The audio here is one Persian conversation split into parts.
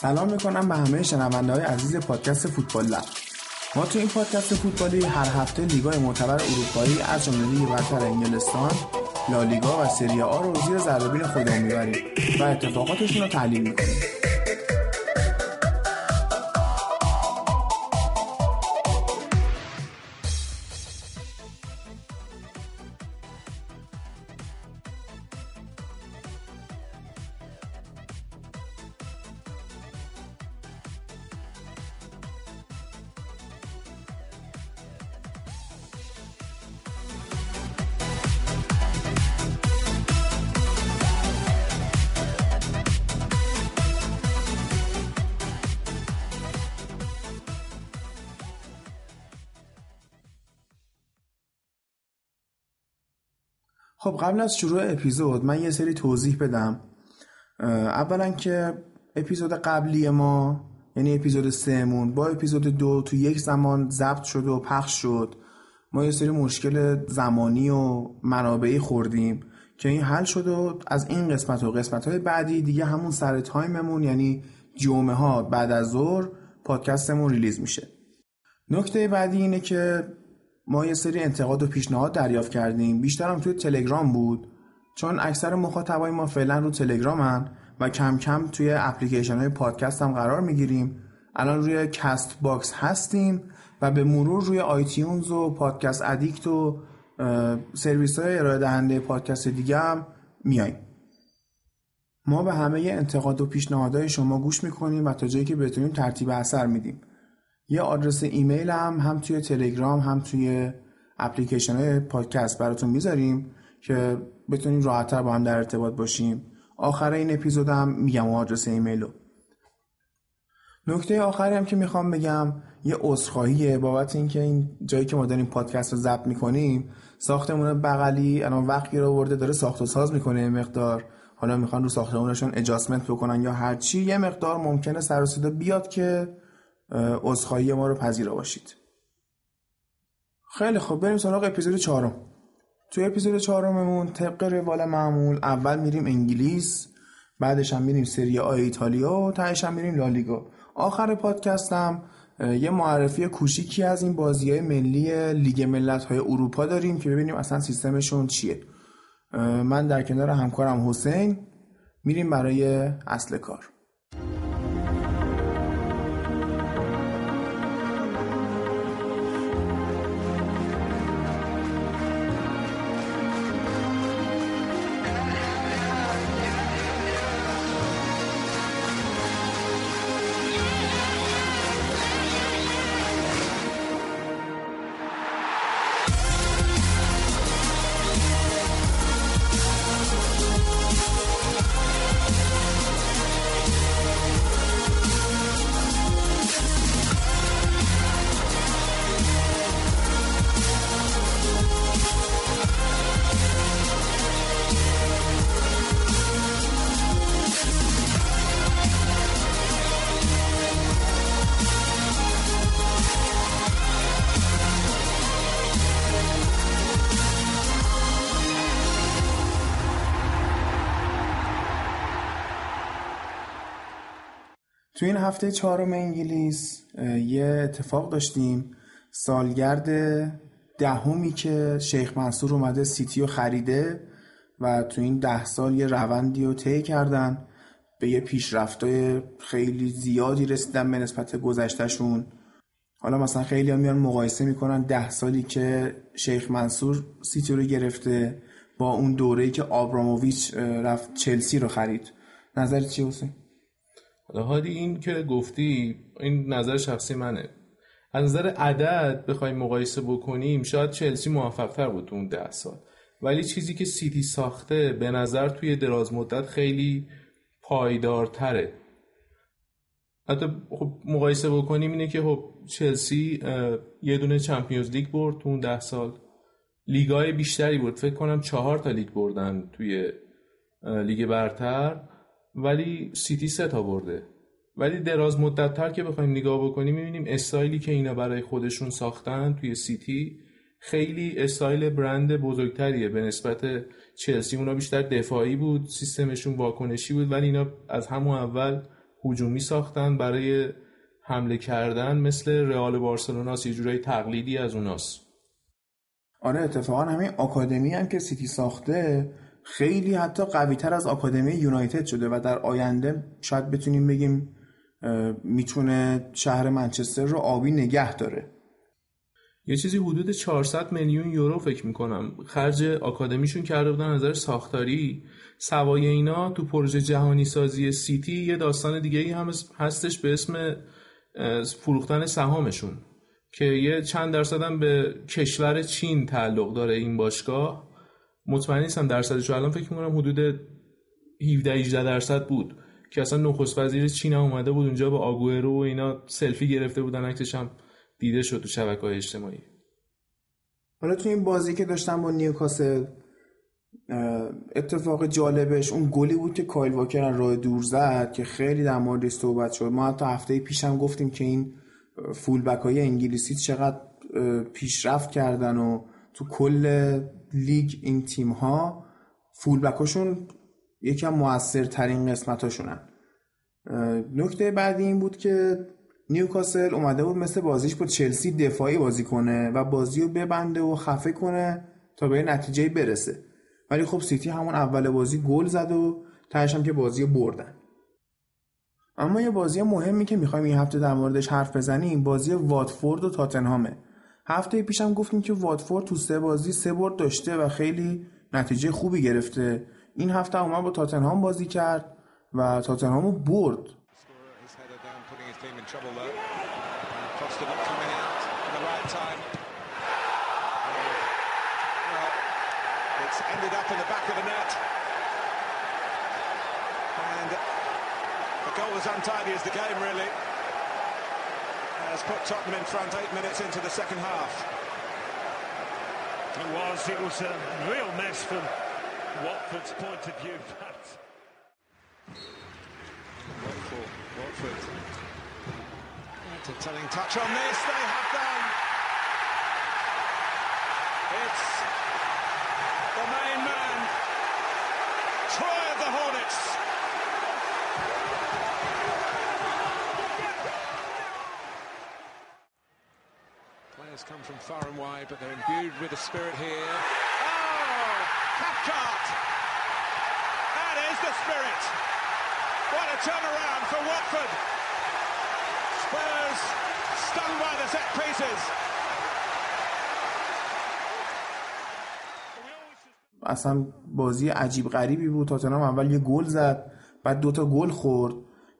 سلام می‌کنم به همه شنونده های عزیز پادکست فوتبال لب. ما تو این پادکست فوتبالی هر هفته لیگای معتبر اروپایی از جمله لیگ برتر انگلستان لالیگا و سری آ رو زیر ذره خودمون می‌بریم و اتفاقاتشون رو تحلیل می‌کنیم. خب قبل از شروع اپیزود من یه سری توضیح بدم. اولا که اپیزود قبلی ما یعنی اپیزود سهمون با اپیزود دو تو یک زمان ضبط شد و پخش شد. ما یه سری مشکل زمانی و منابعی خوردیم که این حل شد و از این قسمت و قسمت های بعدی دیگه همون سر time مون یعنی جمعه ها بعد از ظهر پادکستمون release میشه. نکته بعدی اینه که ما یه سری انتقاد و پیشنهاد دریافت کردیم. بیشتر هم توی تلگرام بود. چون اکثر مخاطبای ما فعلا رو تلگرامن و کم کم توی اپلیکیشن های پادکست هم قرار می‌گیریم. الان روی کست باکس هستیم و به مرور روی iTunes و Podcast Addict و سرویس های ارائه دهنده پادکست دیگه هم میاییم ما به همه انتقاد و پیشنهادهای شما گوش می‌کنیم و تا جایی که بتونیم ترتیب اثر میدیم. یه آدرس ایمیل هم هم توی تلگرام هم توی اپلیکیشن پادکست براتون می‌ذاریم که بتونیم راحتتر با هم در ارتباط باشیم. آخر این اپیزود هم میگم آدرس ایمیل رو. نکته آخری هم که می‌خوام بگم یه عذرخواهیه بابت اینکه این جایی که ما داریم پادکست رو ضبط می‌کنیم ساختمون بغلی الان وقتی رو ورده داره ساخت و ساز می‌کنه مقدار. حالا می‌خوان رو ساختمونشون اجاسمنت بکنن یا هرچی یه مقدار ممکنه سر بیاد که عذرخواهی ما رو پذیرا باشید. خیلی خوب بریم سراغ اپیزود چهارم. توی اپیزود چهارممون طبق روال معمول اول میریم انگلیس بعدش هم میریم سری آ ایتالیا و تهش هم میریم لالیگا. آخر پادکستم یه معرفی کوچیکی از این بازی های ملی لیگ ملت های اروپا داریم که ببینیم اصلا سیستمشون چیه. من در کنار همکارم حسین میریم برای اصل کار. تو این هفته چهارم انگلیس یه اتفاق داشتیم. سالگرد دهمی که شیخ منصور اومده سیتی رو خریده و تو این ده سال یه روندی رو طی کردن. به یه پیشرفتای خیلی زیادی رسیدن به نسبت گذشتهشون. حالا مثلا خیلی هم میان مقایسه می‌کنن ده سالی که شیخ منصور سیتی رو گرفته با اون دوره‌ای که آبراموویچ رفت چلسی رو خرید. نظر چی حسین؟ هادی این که گفتی این نظر شخصی منه. از نظر عدد بخوایم مقایسه بکنیم شاید چلسی موفقتر بود اون ده سال. ولی چیزی که سیتی ساخته به نظر توی دراز مدت خیلی پایدارتره. حتی خب مقایسه بکنیم اینه که خب چلسی یه دونه چمپیونز لیگ برد تو اون ده سال. لیگای بیشتری بود. فکر کنم چهار تا لیگ بردن توی لیگ برتر. ولی سیتی سه تا برده ولی دراز مدت تر که بخوایم نگاه بکنیم می‌بینیم استایلی که اینا برای خودشون ساختن توی سیتی خیلی استایل برند بزرگتریه. به نسبت چلسی اونا بیشتر دفاعی بود سیستمشون واکنشی بود ولی اینا از همون اول هجومی ساختن برای حمله کردن مثل رئال بارسلونا یه جورایی تقلیدی از اوناست. آره اتفاقا همین آکادمی هم که سیتی ساخته خیلی حتی قوی تر از آکادمی یونایتد شده و در آینده شاید بتونیم بگیم می‌تونه شهر منچستر رو آبی نگه داره. یه چیزی حدود 400 میلیون یورو فکر می‌کنم خرج آکادمیشون کرده بودن نظر ساختاری. سوای اینا تو پروژه جهانی سازی سیتی یه داستان دیگه ای هم هستش به اسم فروختن سهامشون که یه چند درصد به کشور چین تعلق داره این باشگاه. مطمئن نیستم درصدش الان فکر می‌کنم حدود 17 18 درصد بود که اصلا نخست وزیر چین هم اومده بود اونجا با آگوئرو و اینا سلفی گرفته بودن اکتش هم دیده شد تو شبکه های اجتماعی. حالا تو این بازی که داشتم با نیوکاسل اتفاق جالبش اون گلی بود که کایل واکر راه دور زد که خیلی در موردش صحبت شد. ما حتی هفته پیشم گفتیم که این فول بک های انگلیسی چقدر پیشرفت کردن و تو کل لیگ این تیم ها فول بکاشون یکم موثرترین قسمتاشونن. نکته بعدی این بود که نیوکاسل اومده بود مثل بازیش با چلسی دفاعی بازی کنه و بازی رو ببنده و خفه کنه تا به نتیجه برسه. ولی خب سیتی همون اول بازی گل زد و تهش هم که بازی بردن. اما یه بازی مهمی که می‌خوایم این هفته در موردش حرف بزنیم بازی واتفورد و تاتنهامه. هفته پیشم گفتیم که واتفورد تو سه بازی سه برد داشته و خیلی نتیجه خوبی گرفته این هفته اومد با تاتنهام بازی کرد و تاتنهامو برد. Has put Tottenham in front eight minutes into the second half. It was. It was a real mess from Watford's point of view. Watford. Watford. That's a telling touch on this. They have done. It's the main man. Troy of the Hornets. Players come from far and wide, but they're imbued with the spirit here. Oh, Cathcart! That is the spirit. What a turnaround for Watford. Spurs stung by the set pieces. اصلا بازی عجیب غریبی بود تاتنهام اول یه گل زد بعد دوتا گل خورد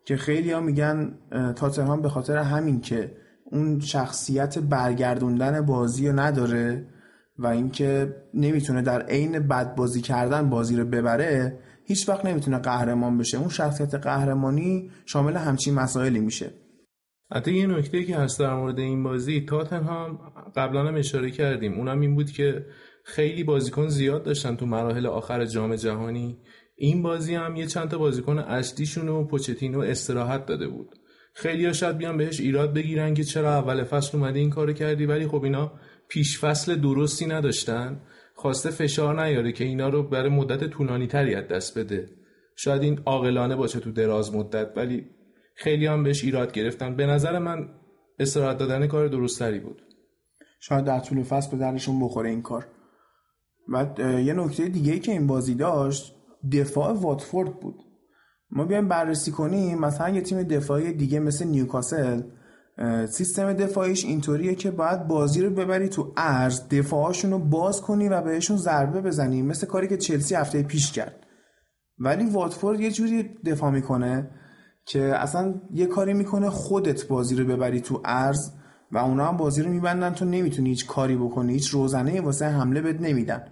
که خیلی ها میگن تاتنهام به خاطر همین که اون شخصیت برگردوندن بازی رو نداره و اینکه نمی‌تونه در عین بد بازی کردن بازی رو ببره هیچ وقت نمی‌تونه قهرمان بشه. اون شخصیت قهرمانی شامل همچین مسائلی میشه. حتی یه نکته که هست در مورد این بازی تاتنهام قبلا هم اشاره کردیم. اونم این بود که خیلی بازیکن زیاد داشتن تو مراحل آخر جام جهانی. این بازی هم یه چند تا بازیکن اصلیشون و پوچتینو استراحت داده بود. خیلی ها شاید بیان بهش ایراد بگیرن که چرا اول فصل اومده این کارو کردی ولی خب اینا پیش فصل درستی نداشتن. خواسته فشار نیاره که اینا رو برای مدت طولانی تری از دست بده. شاید این عاقلانه باشه تو دراز مدت ولی خیلی هم بهش ایراد گرفتن. به نظر من استراحت دادن کار درستری بود. شاید در طول فصل به درشون بخوره این کار. و یه نکته دیگه که این بازی داشت دفاع واتفورد بود. ما بیایم بررسی کنیم مثلا یه تیم دفاعی دیگه مثل نیوکاسل سیستم دفاعیش اینطوریه که باید بازی رو ببری تو ارز دفاعشون رو باز کنی و بهشون ضربه بزنی. مثل کاری که چلسی هفته پیش کرد. ولی واتفورد یه جوری دفاع می‌کنه که اصلا یه کاری می‌کنه خودت بازی رو ببری تو ارز و اونا هم بازی رو میبندن تو نمی‌تونی هیچ کاری بکنی هیچ روزنه واسه حمله بد نمیدن.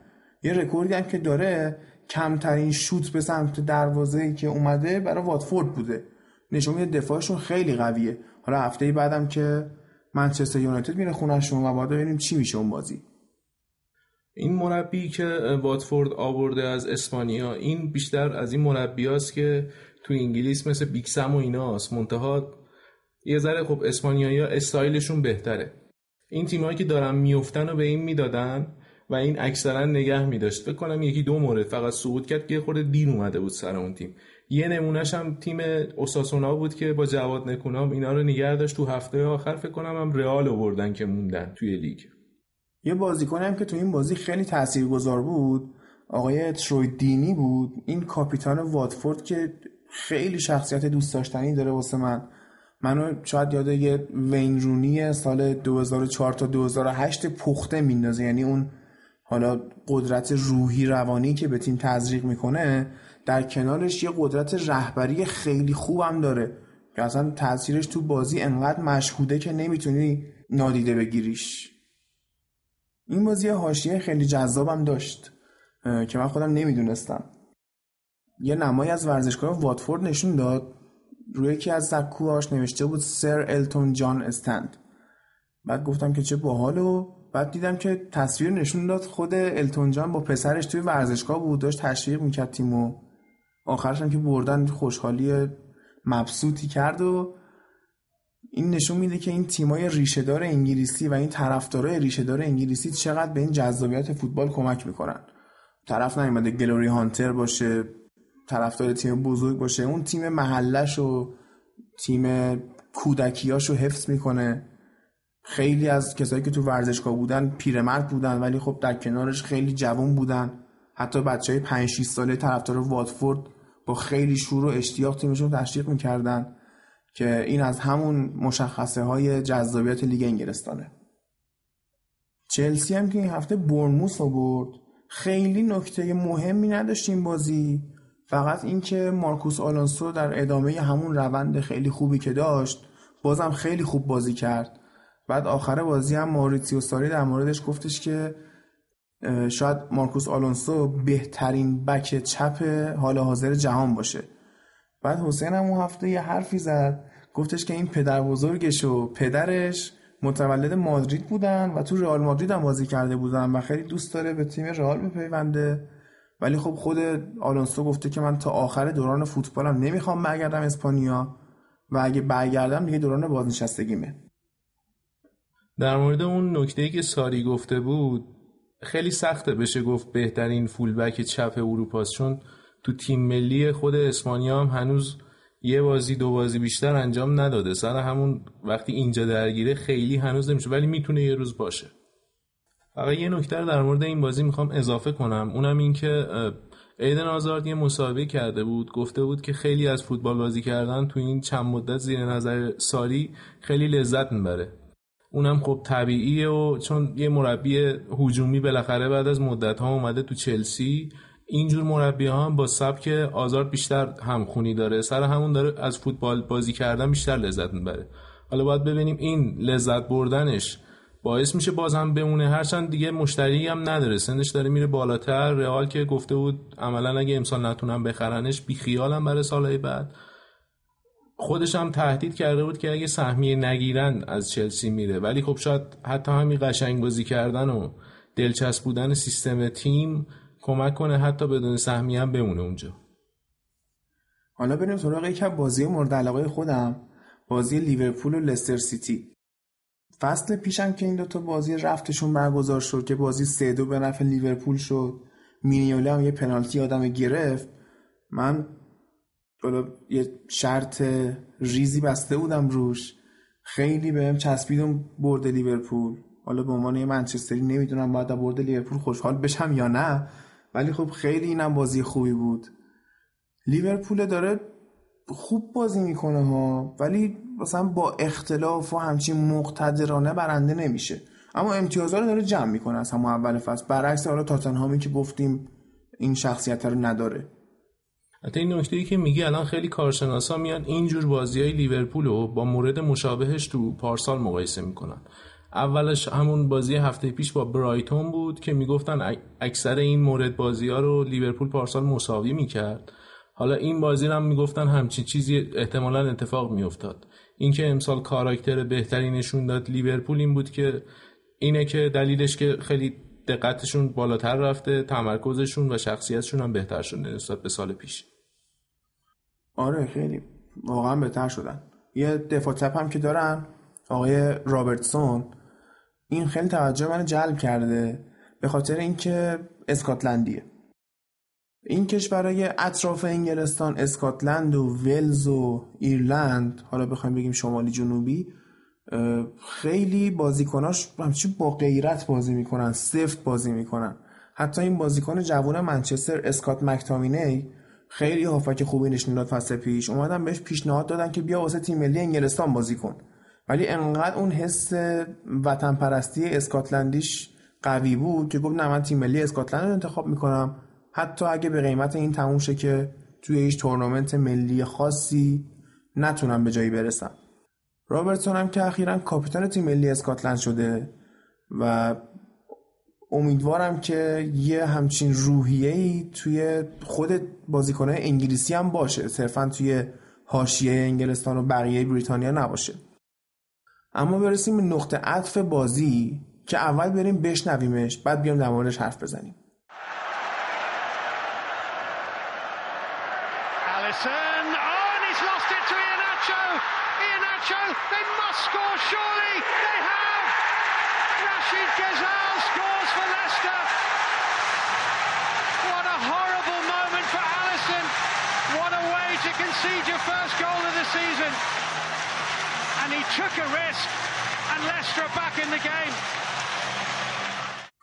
یه رکوردی هم که داره کمترین شوت به سمت دروازه که اومده برای واتفورد بوده. نشون میده دفاعشون خیلی قویه. حالا هفته بعدم که منچستر یونایتد میره خونهشون و باید ببینیم چی میشه اون بازی. این مربی که واتفورد آورده از اسپانیا این بیشتر از این مربی هاست که تو انگلیس مثل بیکسم و ایناست. منتها یه ذره خب اسپانیایی ها استایلشون بهتره. این تیمایی که دارن میفتن و به این می‌دادن و این اکثرا نگه می داشت فکر کنم یکی دو مورد فقط صعود کرد که خورده دیر اومده بود سر اون تیم. یه نمونهش هم تیم اوساسونا بود که با جواد نکونام اینا رو نگه داشت. تو هفته آخر فکر کنم هم رئال آوردن که موندن توی لیگ. یه بازیکنی هم که تو این بازی خیلی تاثیرگذار بود آقای تروی دینی بود. این کاپیتان واتفورد که خیلی شخصیت دوست داشتنی داره واسه من. منو شاید یاد یه وین رونی سال 2004 تا 2008 پخته میندازه. یعنی اون حالا قدرت روحی روانی که به تیم تزریق می‌کنه در کنارش یه قدرت رهبری خیلی خوبم داره که اصلا تاثیرش تو بازی انقدر مشهوده که نمی‌تونی نادیده بگیریش. این بازی حاشیه خیلی جذابم داشت که من خودم نمی‌دونستم. یه نمایی از ورزشگاه واتفورد نشون داد. روی یکی از سکوهاش نوشته بود سر التون جان استند. بعد گفتم که چه باحال و بعد دیدم که تصویر نشون داد خود التون جان با پسرش توی ورزشگاه بود داشت تشویق می‌کرد تیمو. آخرش هم که بردن خوشحالی مبسوطی کرد و این نشون میده که این تیمای ریشهدار انگلیسی و این طرفدارای ریشهدار انگلیسی چقدر به این جذابیت فوتبال کمک می‌کنن. طرف نیومده گلوری هانتر باشه طرفدار تیم بزرگ باشه اون تیم محلش و تیم کودکیاش رو حفظ می‌کنه. خیلی از کسایی که تو ورزشگاه بودن پیرمرد بودن ولی خب در کنارش خیلی جوان بودن. حتی بچه های 5 6 ساله طرفدار واتفورد با خیلی شور و اشتیاق تیمشون تشویق می‌کردن که این از همون مشخصه های جذابیت لیگ انگلستانه. چلسی هم که این هفته برنموس رو برد. خیلی نکته مهمی نداشت این بازی. فقط اینکه مارکوس آلونسو در ادامه همون روند خیلی خوبی که داشت بازم خیلی خوب بازی کرد. بعد آخر بازی هم ماریتیو ساری در موردش گفتش که شاید مارکوس آلونسو بهترین بک چپ حال حاضر جهان باشه. بعد حسین هم اون هفته یه حرفی زد گفتش که این پدر بزرگش و پدرش متولد مادرید بودن و تو رئال مادرید هم بازی کرده بودن و خیلی دوست داره به تیم رئال بپیونده. ولی خب خود آلونسو گفته که من تا آخر دوران فوتبالم نمی‌خوام برگردم اسپانیا و اگه برگردم دیگه دوران بازنشستگیمه. در مورد اون نکته که ساری گفته بود خیلی سخته بشه گفت بهترین فولبک چپ اروپاست چون تو تیم ملی خود اسپانیا هم هنوز یه بازی دو بازی بیشتر انجام نداده. سر همون وقتی اینجا درگیره خیلی هنوز نمیشه ولی می‌تونه یه روز باشه. فقط یه نکته در مورد این بازی می‌خوام اضافه کنم. اونم این که ایدن آزارد یه مسابقه کرده بود. گفته بود که خیلی از فوتبال بازی کردن تو این چند مدت زیر نظر ساری خیلی لذت می‌بره. اونم خب طبیعیه و چون یه مربی هجومی بالاخره بعد از مدت ها اومده تو چلسی اینجور مربی ها هم با سبک آزار بیشتر همخونی داره. سر همون داره از فوتبال بازی کردن بیشتر لذت می‌بره. حالا باید ببینیم این لذت بردنش باعث میشه باز هم بمونه. هرچند دیگه مشتری هم نداره. سنش داره میره بالاتر. رئال که گفته بود عملا اگه امسال نتونم بخرنش بی خیالم برای سالهای بعد. خودش هم تهدید کرده بود که اگه سهمیه نگیرن از چلسی میره. ولی خب شاید حتی همین قشنگ بازی کردن و دلچسب بودن سیستم تیم کمک کنه حتی بدون سهمیه هم بمونه اونجا. حالا بریم سراغ یک بازی مورد علاقه خودم. بازی لیورپول و لستر سیتی. فصل پیشم که این دوتا بازی رفتشون برگزار شد که بازی سه دو به نفع لیورپول شد. مینیوله هم یه پنالتی آدم گرفت. من بالا یه شرط ریزی بسته بودم روش. خیلی بهم چسبیدم برد لیورپول. حالا به عنوان یه منچستری نمی‌دونم باید برد لیورپول خوشحال بشم یا نه ولی خب خیلی اینم بازی خوبی بود. لیورپول داره خوب بازی می‌کنه ها ولی مثلا با اختلاف و همچین مقتدرانه برنده نمیشه. اما امتیازها رو داره جمع می‌کنه از همون اول فصل. برعکس حالا تاتنهامی که گفتیم این شخصیت رو نداره. حتی این نکته ای که میگی الان خیلی کارشناسا میان اینجور بازی های لیورپول رو با مورد مشابهش تو پارسال مقایسه می‌کنن. اولش همون بازی هفته پیش با برایتون بود که می‌گفتن اکثر این مورد بازی ها رو لیورپول پارسال مساوی می‌کرد. حالا این بازی هم می‌گفتن همچین چیزی احتمالا اتفاق میافتاد. اینکه امسال کاراکتر بهتری نشون داد لیورپول این بود که اینه که دلیلش که خیلی دقتشون بالاتر رفته تمرکزشون و شخصیتشون هم بهتر شده نسبت به سال پیش. آره خیلی واقعا بهتر شدن. یه دفاع چپ هم که دارن آقای رابرتسون این خیلی توجه من جلب کرده به خاطر اینکه اسکاتلندیه. این کشورهای اطراف انگلستان اسکاتلند و ولز و ایرلند حالا بخوایم بگیم شمالی جنوبی خیلی بازیکناش همچین با غیرت بازی می‌کنن سفت بازی می‌کنن. حتی این بازیکن جوان منچستر اسکات مکتامینی خیلی هافک خوبی نشون داد فصل پیش. اومدن بهش پیشنهاد دادن که بیا واسه تیم ملی انگلستان بازی کن. ولی انقدر اون حس وطن پرستی اسکاتلندیش قوی بود که گفت نه من تیم ملی اسکاتلند رو انتخاب می‌کنم. حتی اگه به قیمت این تموم شه که توی هیچ تورنمنت ملی خاصی نتونم به جایی برسم. رابرتسون هم که اخیرا کاپیتان تیم ملی اسکاتلند شده و امیدوارم که یه همچین روحیه‌ای توی خود بازیکنهای انگلیسی هم باشه. صرفا توی حاشیه انگلستان و بقیه بریتانیا نباشه. اما برسیم به نقطه عطف بازی که اول بریم بشنویمش بعد بیام در موردش حرف بزنیم. Concede your first goal of the season. And he took a risk and Leicester are back in the game.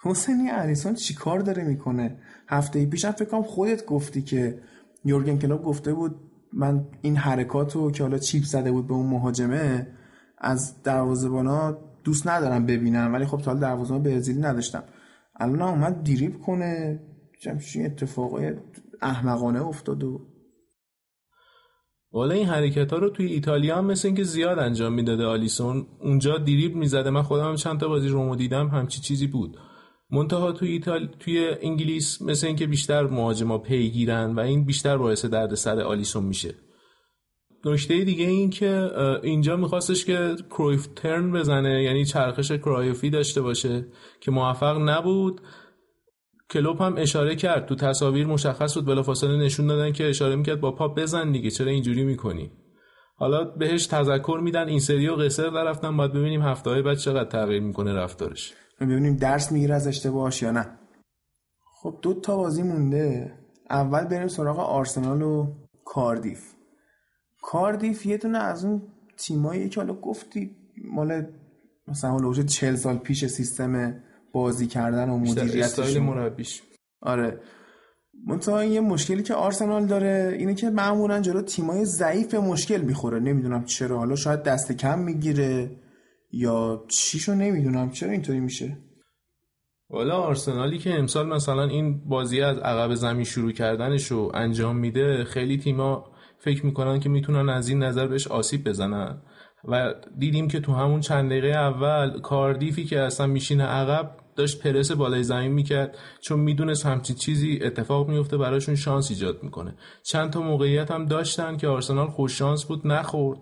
حسینی الیسون چیکار داره می‌کنه هفته پیشم فکر کنم خودت گفتی که یورگن کلوب گفته بود من این حرکات رو که حالا چیپ زده بود به اون مهاجمه از دروازه‌بانا دوست ندارم ببینم ولی خب تا حالا دروازه‌بان برزیلی نداشتم الان اومد دیریب کنه چه اتفاقای احمقانه افتاد و والا این حرکت ها رو توی ایتالیا هم مثل اینکه زیاد انجام می‌داده آلیسون اونجا دیریب می‌زده. من خودم هم چند تا بازی رومو دیدم همچی چیزی بود. منتها توی ایتال توی انگلیس مثل اینکه بیشتر مهاجما پیگیرن و این بیشتر باعث درد سر آلیسون میشه. نکته دیگه این که اینجا میخواستش که کرویف ترن بزنه یعنی چرخش کرایوفی داشته باشه که موفق نبود. کلوب هم اشاره کرد. تو تصاویر مشخص بود بلافاصله نشون دادن که اشاره می‌کرد با پا بزن دیگه چرا اینجوری می‌کنی؟ حالا بهش تذکر میدن این سری و قصر رفتن باید ببینیم هفته های بعد چقدر تغییر می‌کنه رفتارش. ببینیم درس می‌گیره از اشتباهش یا نه. خب دو تا بازی مونده. اول بریم سراغ آرسنال و کاردیف. کاردیف یه دونه از اون تیمایی که حالا گفتی مال مثلا حالا 40 سال پیش سیستم بازی کردن و مدیریت مربیش. آره. منتها یه مشکلی که آرسنال داره اینه که معمولا جلو تیمای ضعیف مشکل می‌خوره. نمی‌دونم چرا. حالا شاید دست کم می‌گیره یا چیشو نمی‌دونم. چرا اینطوری میشه؟ والا آرسنالی که امسال مثلا این بازی از عقب زمین شروع کردنش رو انجام میده خیلی تیما فکر می‌کنن که می‌تونن از این نظر بهش آسیب بزنن. و دیدیم که تو همون چند دقیقه اول کاردیفی که اصلا میشینه عقب داشت پرس بالای زمین می‌کرد چون می‌دونست همچین چیزی اتفاق میفته براشون شانس ایجاد می‌کنه. چند تا موقعیت هم داشتن که آرسنال خوش شانس بود نخورد.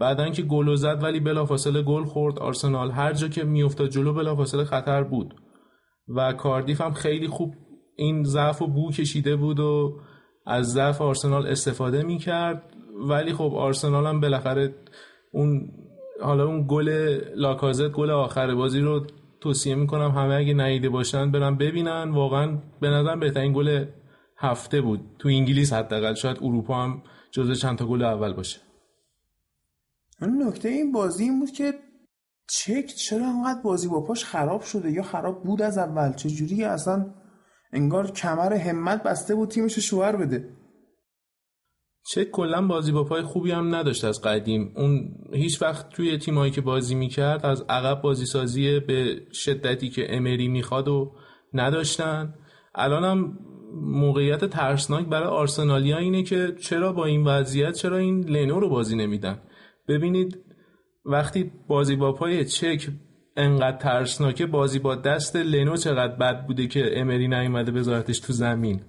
بعدا که گل زد ولی بلافاصله گل خورد. آرسنال هر جا که میافتاد جلو بلافاصله خطر بود. و کاردیف هم خیلی خوب این ضعف و بو کشیده بود و از ضعف آرسنال استفاده می‌کرد. ولی خب آرسنال هم بالاخره اون حالا اون گل لاکازت گل آخر بازی رو توصیه می‌کنم همه اگه نیده باشن برن ببینن. واقعا به نظرم بهترین گل هفته بود. تو انگلیس حداقل. شاید اروپا هم جزو چند تا گل اول باشه. نکته این بازی این بود که چک چرا انقدر بازی با پاش خراب شده یا خراب بود از اول؟ چه جوری اصلا انگار کمر همت بسته بود تیمش شوهر بده؟ چه کلا بازی با پای خوبی هم نداشت از قدیم. اون هیچ وقت توی تیمایی که بازی می‌کرد از عقب بازی سازی به شدتی که امری می‌خواد و نداشتن. الان هم موقعیت ترسناک برای آرسنالیا اینه که چرا با این وضعیت چرا این لنو رو بازی نمیدن؟ ببینید وقتی بازی با پای چک انقدر ترسناکه بازی با دست لنو چقدر بد بوده که امری نیومده بذارتش تو زمین؟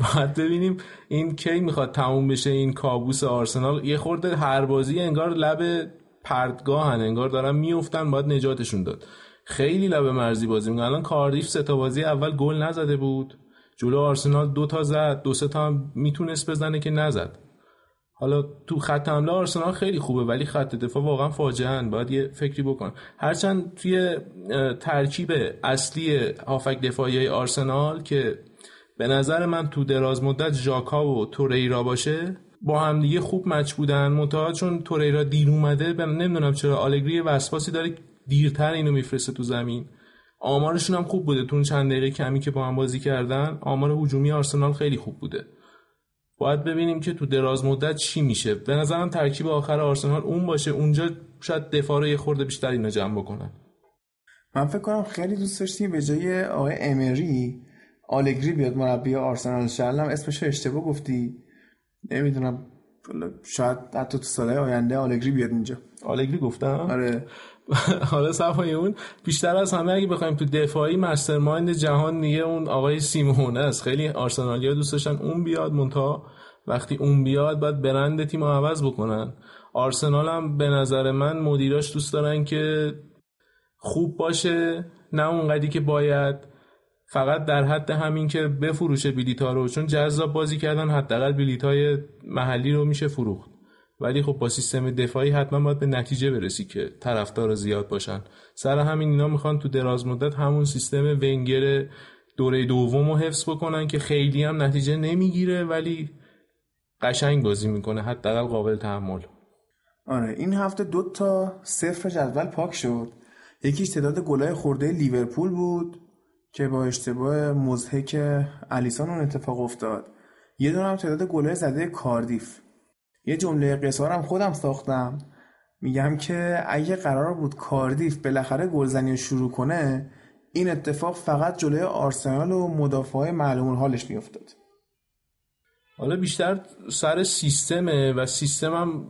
باید ببینیم این کی می‌خواد تموم بشه این کابوس آرسنال. یه خورده هر بازی انگار لب پردگاهن انگار دارن میفتن باید نجاتشون داد. خیلی لب مرزی بازی می‌کنن الان کاردیف سه تا بازی اول گل نزده بود. جلو آرسنال دو تا زد. دو سه تا هم می‌تونست بزنه که نزد. حالا تو خط حمله آرسنال خیلی خوبه ولی خط دفاع واقعا فاجعه باید یه فکری بکن. هرچند توی ترکیب اصلی هافک دفاعی آرسنال که به نظر من تو دراز مدت ژاکا و توریرا باشه با هم دیگه خوب مچ بودن. منتها چون توریرا دیر اومده نمی‌دونم چرا آلگری وسواسی داره دیرتر اینو میفرسته تو زمین. آمارشون هم خوب بوده. تو چند دقیقه کمی که با هم بازی کردن آمار هجومی آرسنال خیلی خوب بوده. باید ببینیم که تو دراز مدت چی میشه. به نظرم ترکیب آخر آرسنال اون باشه. اونجا شاید دفاع رو یه خورده بیشتر اینا جمع بکنن. من فکر کنم خیلی دوست داشتیم به جای آقای امری آلگری بیاد مربی آرسنال شرلم اسمش اشتباه گفتی. نمی‌دونم. شاید حتی تو ساله آینده آلگری بیاد اینجا. آلگری گفتم؟ آره. حالا صفای اون. بیشتر از همه اگه بخوایم تو دفاعی مسترمایند جهان دیگه اون آقای سیمونه است خیلی آرسنالیا دوست داشتن اون بیاد مونتا وقتی اون بیاد باید برند تیم عوض بکنن. آرسنال هم به نظر من مدیراش دوست دارن که خوب باشه. نه اونقدی که باید. فقط در حد همین که بفروشه بلیط ها رو چون جذاب بازی کردن حداقل بلیط های محلی رو میشه فروخت. ولی خب با سیستم دفاعی حتما باید به نتیجه برسی که طرفدار زیاد باشن. سر همین اینا می‌خوان تو دراز مدت همون سیستم ونگر دوره دوم رو حفظ بکنن که خیلی هم نتیجه نمی‌گیره ولی قشنگ بازی می‌کنه حداقل قابل تحمل. آره این هفته دو تا صفر جدول پاک شد. یکیش تعداد گلای خورده لیورپول بود. که با اشتباه مزهک الیسان اون اتفاق افتاد. یه دونه هم تعداد گلای زده کاردیف. یه جمله قصارم خودم ساختم. میگم که اگه قرار بود کاردیف بالاخره گلزنی شروع کنه این اتفاق فقط جلوی آرسنال و مدافع معلوم حالش میافتاد. حالا بیشتر سر سیستمه و سیستمم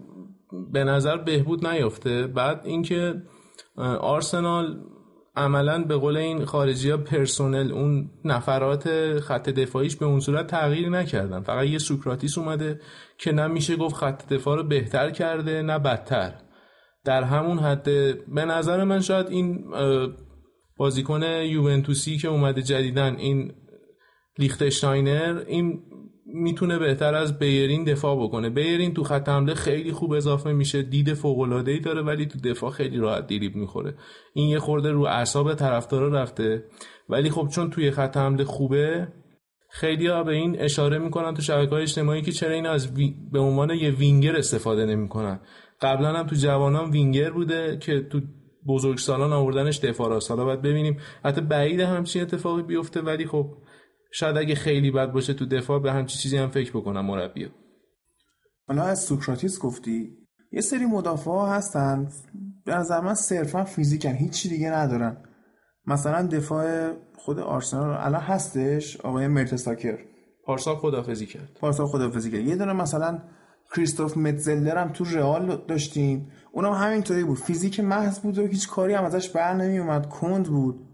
به نظر بهبود نیافته. بعد اینکه آرسنال عملا به قول این خارجی ها پرسونل اون نفرات خط دفاعیش به اون صورت تغییر نکردن. فقط یه سوکراتیس اومده که نه میشه گفت خط دفاع رو بهتر کرده نه بدتر. در همون حد به نظر من شاید این بازیکن یوونتوسی که اومده جدیدن این لیختشتاینر این می‌تونه بهتر از بیرین دفاع بکنه. بیرین تو خط حمله خیلی خوب اضافه میشه. دید فوق العاده ای داره ولی تو دفاع خیلی راحت دیریب می‌خوره. این یه خورده رو اعصاب طرفدارا رفته. ولی خب چون توی خط حمله خوبه خیلی ها به این اشاره می‌کنن تو شبکه های اجتماعی که چرا این از به عنوان یه وینگر استفاده نمی‌کنن. قبلا هم تو جوانان وینگر بوده که تو بزرگسالان آوردنش دفاع راست. حالا باید ببینیم. حتی بعید همچین اتفاقی بیفته ولی خب شاید اگه خیلی بد باشه تو دفاع به همچی چیزی هم فکر بکنم مربی حالا از سوکراتیس گفتی یه سری مدافع هستن. به نظر من صرفا فیزیکن هیچی دیگه ندارن. مثلا دفاع خود آرسنال الان هستش آقای مرتساکر پارسال خدافزی کرد. پارسال خدافزی کرد. یه دونه مثلا کریستوف متزلر هم تو رئال داشتیم. اونم همینطوری بود. فیزیک محض بود و هیچ کاری هم ازش بر نمی اومد کند بود.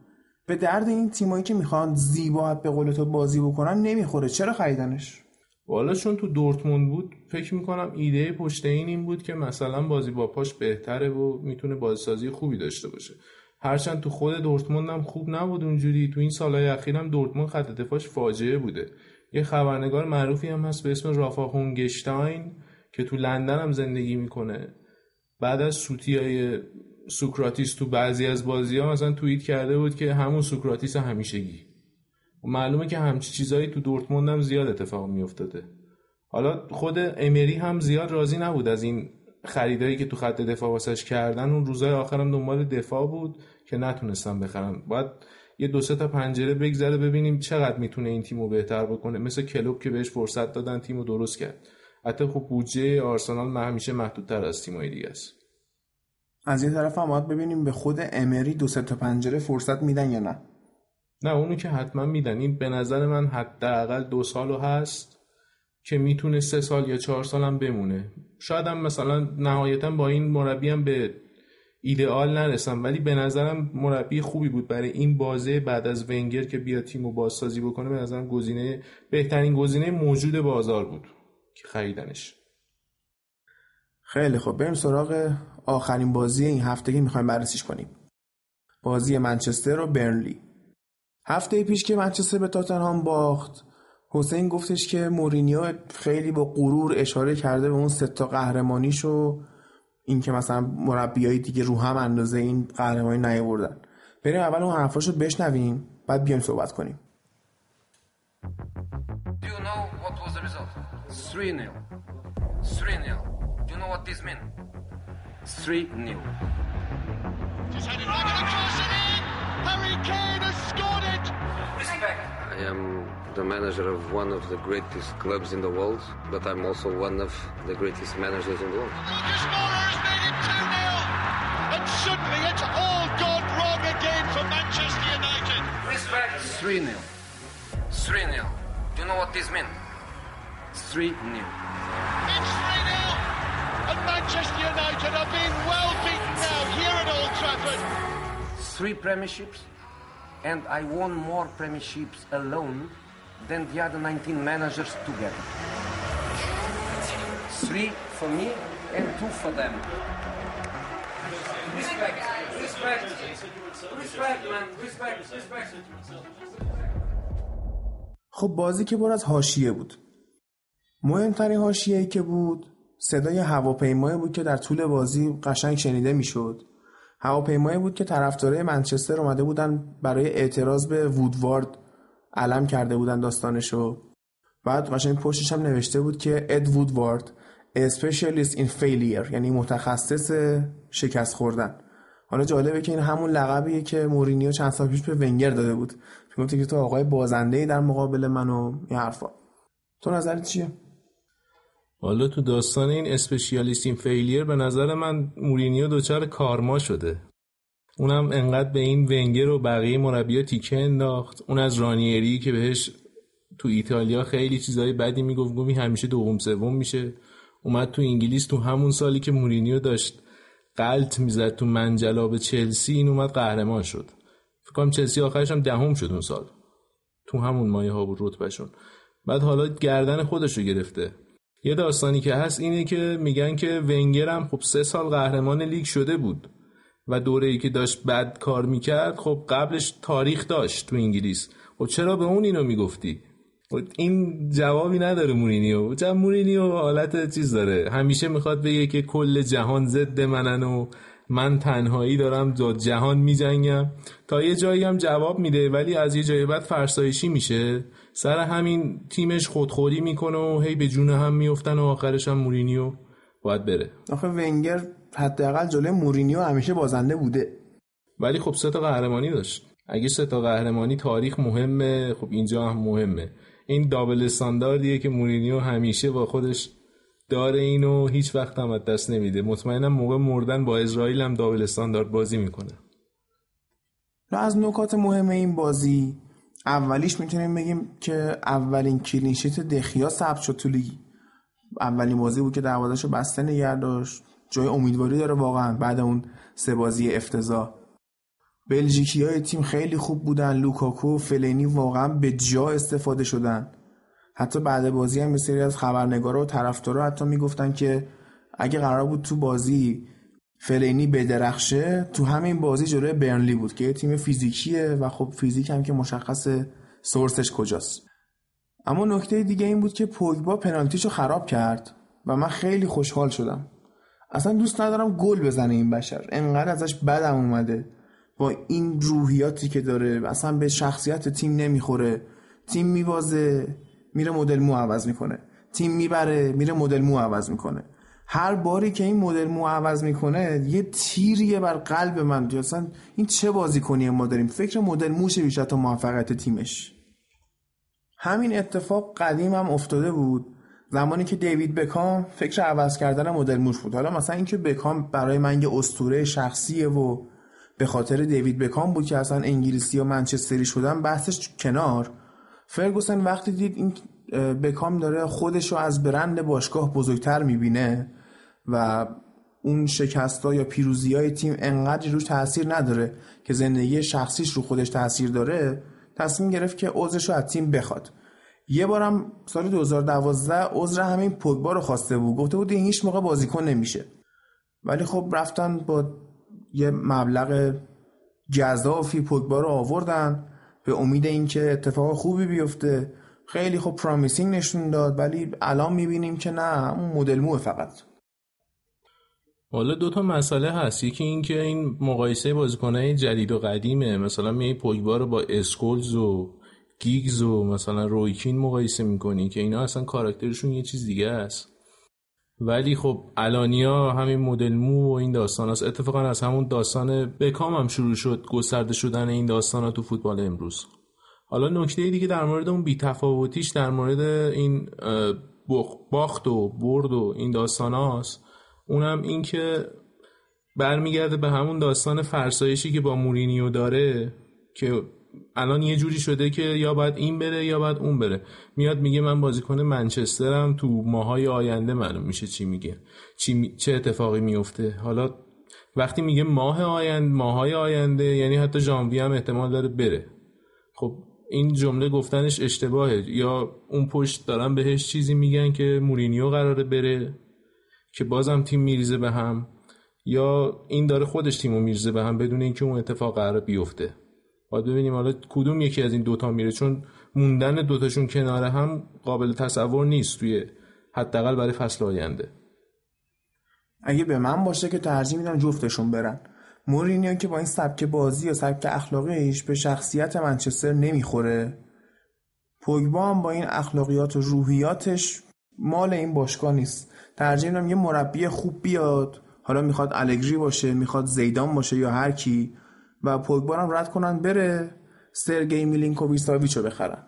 به درد این تیمایی که می‌خوان زیبا به قول تو بازی بکنن نمی‌خوره. چرا خریدنش؟ والا چون تو دورتموند بود فکر می‌کنم ایده پشت این این بود که مثلا بازی با پاش بهتره و می‌تونه بازسازی خوبی داشته باشه. هرچند تو خود دورتموند هم خوب نبود اونجوری. تو این سالهای اخیر هم دورتموند خط دفاعش فاجعه بوده. یه خبرنگار معروفی هم هست به اسم رافا هونگشتاین که تو لندن هم زندگی می‌کنه. بعد از سوتی های سوکراتیس تو بعضی از بازی ها مثلا توییت کرده بود که همون سوکراتیس همیشگی. معلومه که همچی چیزایی تو دورتموند هم زیاد اتفاق میافتاده. حالا خود امری هم زیاد راضی نبود از این خریدایی که تو خط دفاع واسش کردن. اون روزای آخرم دنبال دفاع بود که نتونستم بخرم. باید یه دو سه تا پنجره بگذره ببینیم چقدر می‌تونه این تیمو بهتر بکنه. مثل کلوب که بهش فرصت دادن تیمو درست کرد. حتی خب بودجه آرسنال همیشه محدودتر از تیمای دیگه است. از یه طرف هم باید ببینیم به خود امری دو تا پنجره فرصت میدن یا نه. نه اونو که حتما میدن. این به نظر من حداقل دو سالو هست که می‌تونه سه سال یا چهار سال هم بمونه. شاید هم مثلا نهایتا با این مربی هم به ایدئال نرسم ولی به نظرم مربی خوبی بود برای این بازه بعد از ونگر که بیا تیمو بازسازی بکنه به نظرم گزینه بهترین گزینه موجود بازار بود که خریدنش. خیلی خوب. بریم سراغ آخرین بازی این هفته که می‌خوایم بررسیش کنیم بازی منچستر و برنلی هفته پیش که منچستر به تاتنهام باخت حسین گفتش که مورینیو خیلی با غرور اشاره کرده به اون ستا قهرمانیش و اینکه مثلا مربیای دیگه رو هم اندازه این قهرمانی نیاوردن بریم اول اون حرفاشو بشنویم بعد بیایم صحبت کنیم Do you know what was the result? 3 0. 3 0. Do you know what this means? 3 0. Just headed back and across and in. Harry Kane has scored it. Respect. I am the manager of one of the greatest clubs in the world, but I'm also one of the greatest managers in the world. Lucas Moura has made it 2 0. And suddenly it's all gone wrong again for Manchester United. Respect. 3 0. 3 0. Do you know what this means? 3 0. It's 3 0. And Manchester United are being well beaten now here at Old Trafford. Three premierships, and I won more premierships alone than the other 19 managers together. Three for me and two for them. Respect, respect, respect, man, respect, respect. خب بازی که بر از حاشیه بود مهمترین حاشیه که بود صدای هواپیمایی بود که در طول بازی قشنگ شنیده می‌شد. هواپیمایی بود که طرفدارای منچستر اومده بودن برای اعتراض به وودوارد علم کرده بودن داستانشو. بعد قشنگ پشتش هم نوشته بود که اد وودوارد specialist in failure یعنی متخصص شکست خوردن. حالا جالبه که این همون لقبیه که مورینیو چند سال پیش به ونگر داده بود. گفتی که تو آقای بازنده در مقابل من و این حرفا. تو نظرت چیه؟ حالا تو داستان این specialist in failure به نظر من مورینیو دچار کارما شده. اونم انقدر به این ونگر و بقیه مربیا تیکه انداخت. اون از رانیری که بهش تو ایتالیا خیلی چیزای بدی می‌گفت گومی همیشه دوم سوم میشه. اومد تو انگلیس تو همون سالی که مورینیو داشت قلط می‌زد تو منجلاب چلسی این اومد قهرمان شد. فکر کنم چلسی آخرش هم دهم شد اون سال. تو همون مایه ها بود رتبهشون. بعد حالا گردن خودش رو گرفته. یه داستانی که هست اینه که میگن که ونگر هم خب سه سال قهرمان لیگ شده بود و دوره ای که داشت بد کار می‌کرد خب قبلش تاریخ داشت تو انگلیس. خب چرا به اون اینو می‌گفتی؟ این جوابی نداره مورینیو. چون مورینیو حالت چیز داره؟ همیشه می‌خواد بگه که کل جهان ضد منن و من تنهایی دارم با جهان میجنگم. تا یه جایی هم جواب میده ولی از یه جای بعد فرسایشی میشه. سر همین تیمش خودخوری می‌کنه و هی به جون هم میفتن و آخرش هم مورینیو باید بره. آخه ونگر حداقل جلوی مورینیو همیشه بازنده بوده. ولی خب سه تا قهرمانی داشت. اگه سه تا قهرمانی تاریخ مهمه خب اینجا هم مهمه. این double standard یه که مورینیو همیشه با خودش داره اینو هیچ وقت هم از دست نمیده. مطمئنم موقع مردن با عزرائیل هم double standard بازی می‌کنه. از نکات مهم این بازی اولیش می‌تونیم بگیم که اولین clean sheet دخیا ثبت شد تو لیگ. اولین بازی بود که دروازه‌شو بسته نگه داشت. جای امیدواری داره واقعا بعد اون سه بازی افتضاح. بلژیکی های تیم خیلی خوب بودن. لوکاکو و فلینی واقعا به جا استفاده شدن. حتی بعد بازی هم سری از خبرنگارا و طرفدارا حتی می‌گفتن که اگه قرار بود تو بازی فلینی بدرخشه تو همین بازی جلوی برنلی بود که یه تیم فیزیکیه و خب فیزیک هم که مشخص سورسش کجاست. اما نکته دیگه این بود که پوگبا پنالتیشو خراب کرد و من خیلی خوشحال شدم. اصلا دوست ندارم گل بزنه این بشر. انقدر ازش بدم اومده. با این روحیاتی که داره اصلا به شخصیت تیم نمی‌خوره. تیم میبازه میره مدل مو عوض می‌کنه. تیم می‌بره میره مدل مو عوض می‌کنه. هر باری که این مدل مو عوض می‌کنه یه تیریه بر قلب من اصلا این چه بازیکنی ما داریم؟ فکر مدل موشه بیشتر تا موفقیت تیمش. همین اتفاق قدیم هم افتاده بود. زمانی که دیوید بکام فکر عوض کردن مدل موش بود. حالا مثلا اینکه بکام برای من یه اسطوره شخصیه و به خاطر دیوید بکام بود که اصلا انگلیسی و منچستری شدن بحثش کنار. فرگوسن وقتی دید این بکام داره خودش رو از برند باشگاه بزرگتر می‌بینه و اون شکست یا پیروزی های تیم انقدر روش تاثیر نداره که زندگی شخصیش رو خودش تاثیر داره تصمیم گرفت که عضرش رو از تیم بخواد. یه بارم سال 2012 عذر همین پوگبا رو خواسته بود. گفته بود این هیچ موقع بازیکن نمیشه. ولی خب رفتن با یه مبلغ جذافی پوگبا رو آوردن به امید اینکه اتفاق خوبی بیفته. خیلی خوب پرامیسینگ نشون داد ولی الان می‌بینیم که نه اون مدل موه فقط. حالا دو تا مسئله هست. یکی این که این مقایسه بازیکنهای جدید و قدیمه. مثلا می پوگبا رو با اسکولز و گیگز و مثلا رویکین مقایسه می‌کنی که اینا اصلا کاراکترشون یه چیز دیگه است. ولی خب الانیا همین مدل مو و این داستان هست اتفاقا از همون داستان بکام هم شروع شد گسترده شدن این داستان تو فوتبال امروز. حالا نکته دیگه در مورد اون بیتفاوتیش در مورد این باخت و برد و این داستان هاست. اونم این که برمیگرده به همون داستان فرسایشی که با مورینیو داره که الان یه جوری شده که یا باید این بره یا باید اون بره. میاد میگه من بازیکن منچسترم تو ماهای آینده معلوم میشه چی میگه چی چه اتفاقی میفته. حالا وقتی میگه ماه آینده ماهای آینده یعنی حتی ژانویه هم احتمال داره بره. خب این جمله گفتنش اشتباهه. یا اون پشت دارن بهش چیزی میگن که مورینیو قراره بره. که بازم تیم میریزه به هم یا این داره خودش تیمو میریزه به هم بدون اینکه اون اتفاق قرار بیفته. باید ببینیم حالا کدوم یکی از این دوتا میره چون موندن دوتاشون کنار هم قابل تصور نیست توی حداقل برای فصل آینده. اگه به من باشه که ترجیح میدم جفتشون برن. مورینیو که با این سبک بازی یا سبک اخلاقیش به شخصیت منچستر نمی‌خوره. پوگبا هم با این اخلاقیات و روحیاتش مال این باشگاه نیست. ترجیح میدم یه مربی خوب بیاد. حالا می‌خواد الگری باشه می‌خواد زیدان باشه یا هر کی و پوگبا هم رد کنن بره سرگی میلینکوویچ رو بخرن.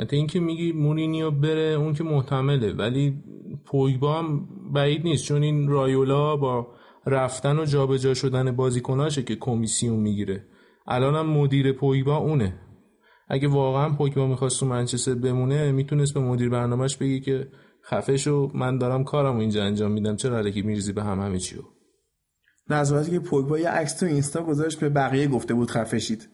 حتی اینکه میگی مورینیو بره اون که محتمله. ولی پوگبا هم بعید نیست چون این رایولا با رفتن و جابجا شدن بازیکناشه که کمیسیون می‌گیره. الان هم مدیر پوگبا اونه. اگه واقعا پوگبا می‌خواست تو منچستر بمونه می‌تونست به مدیر برنامهش بگی که خفه شو من دارم کارم اینجا انجام میدم. چرا علیکی میریزی به هم؟ همه چیو در که پوگبا یه عکس تو اینستا گذاشت به بقیه گفته بود خفه شید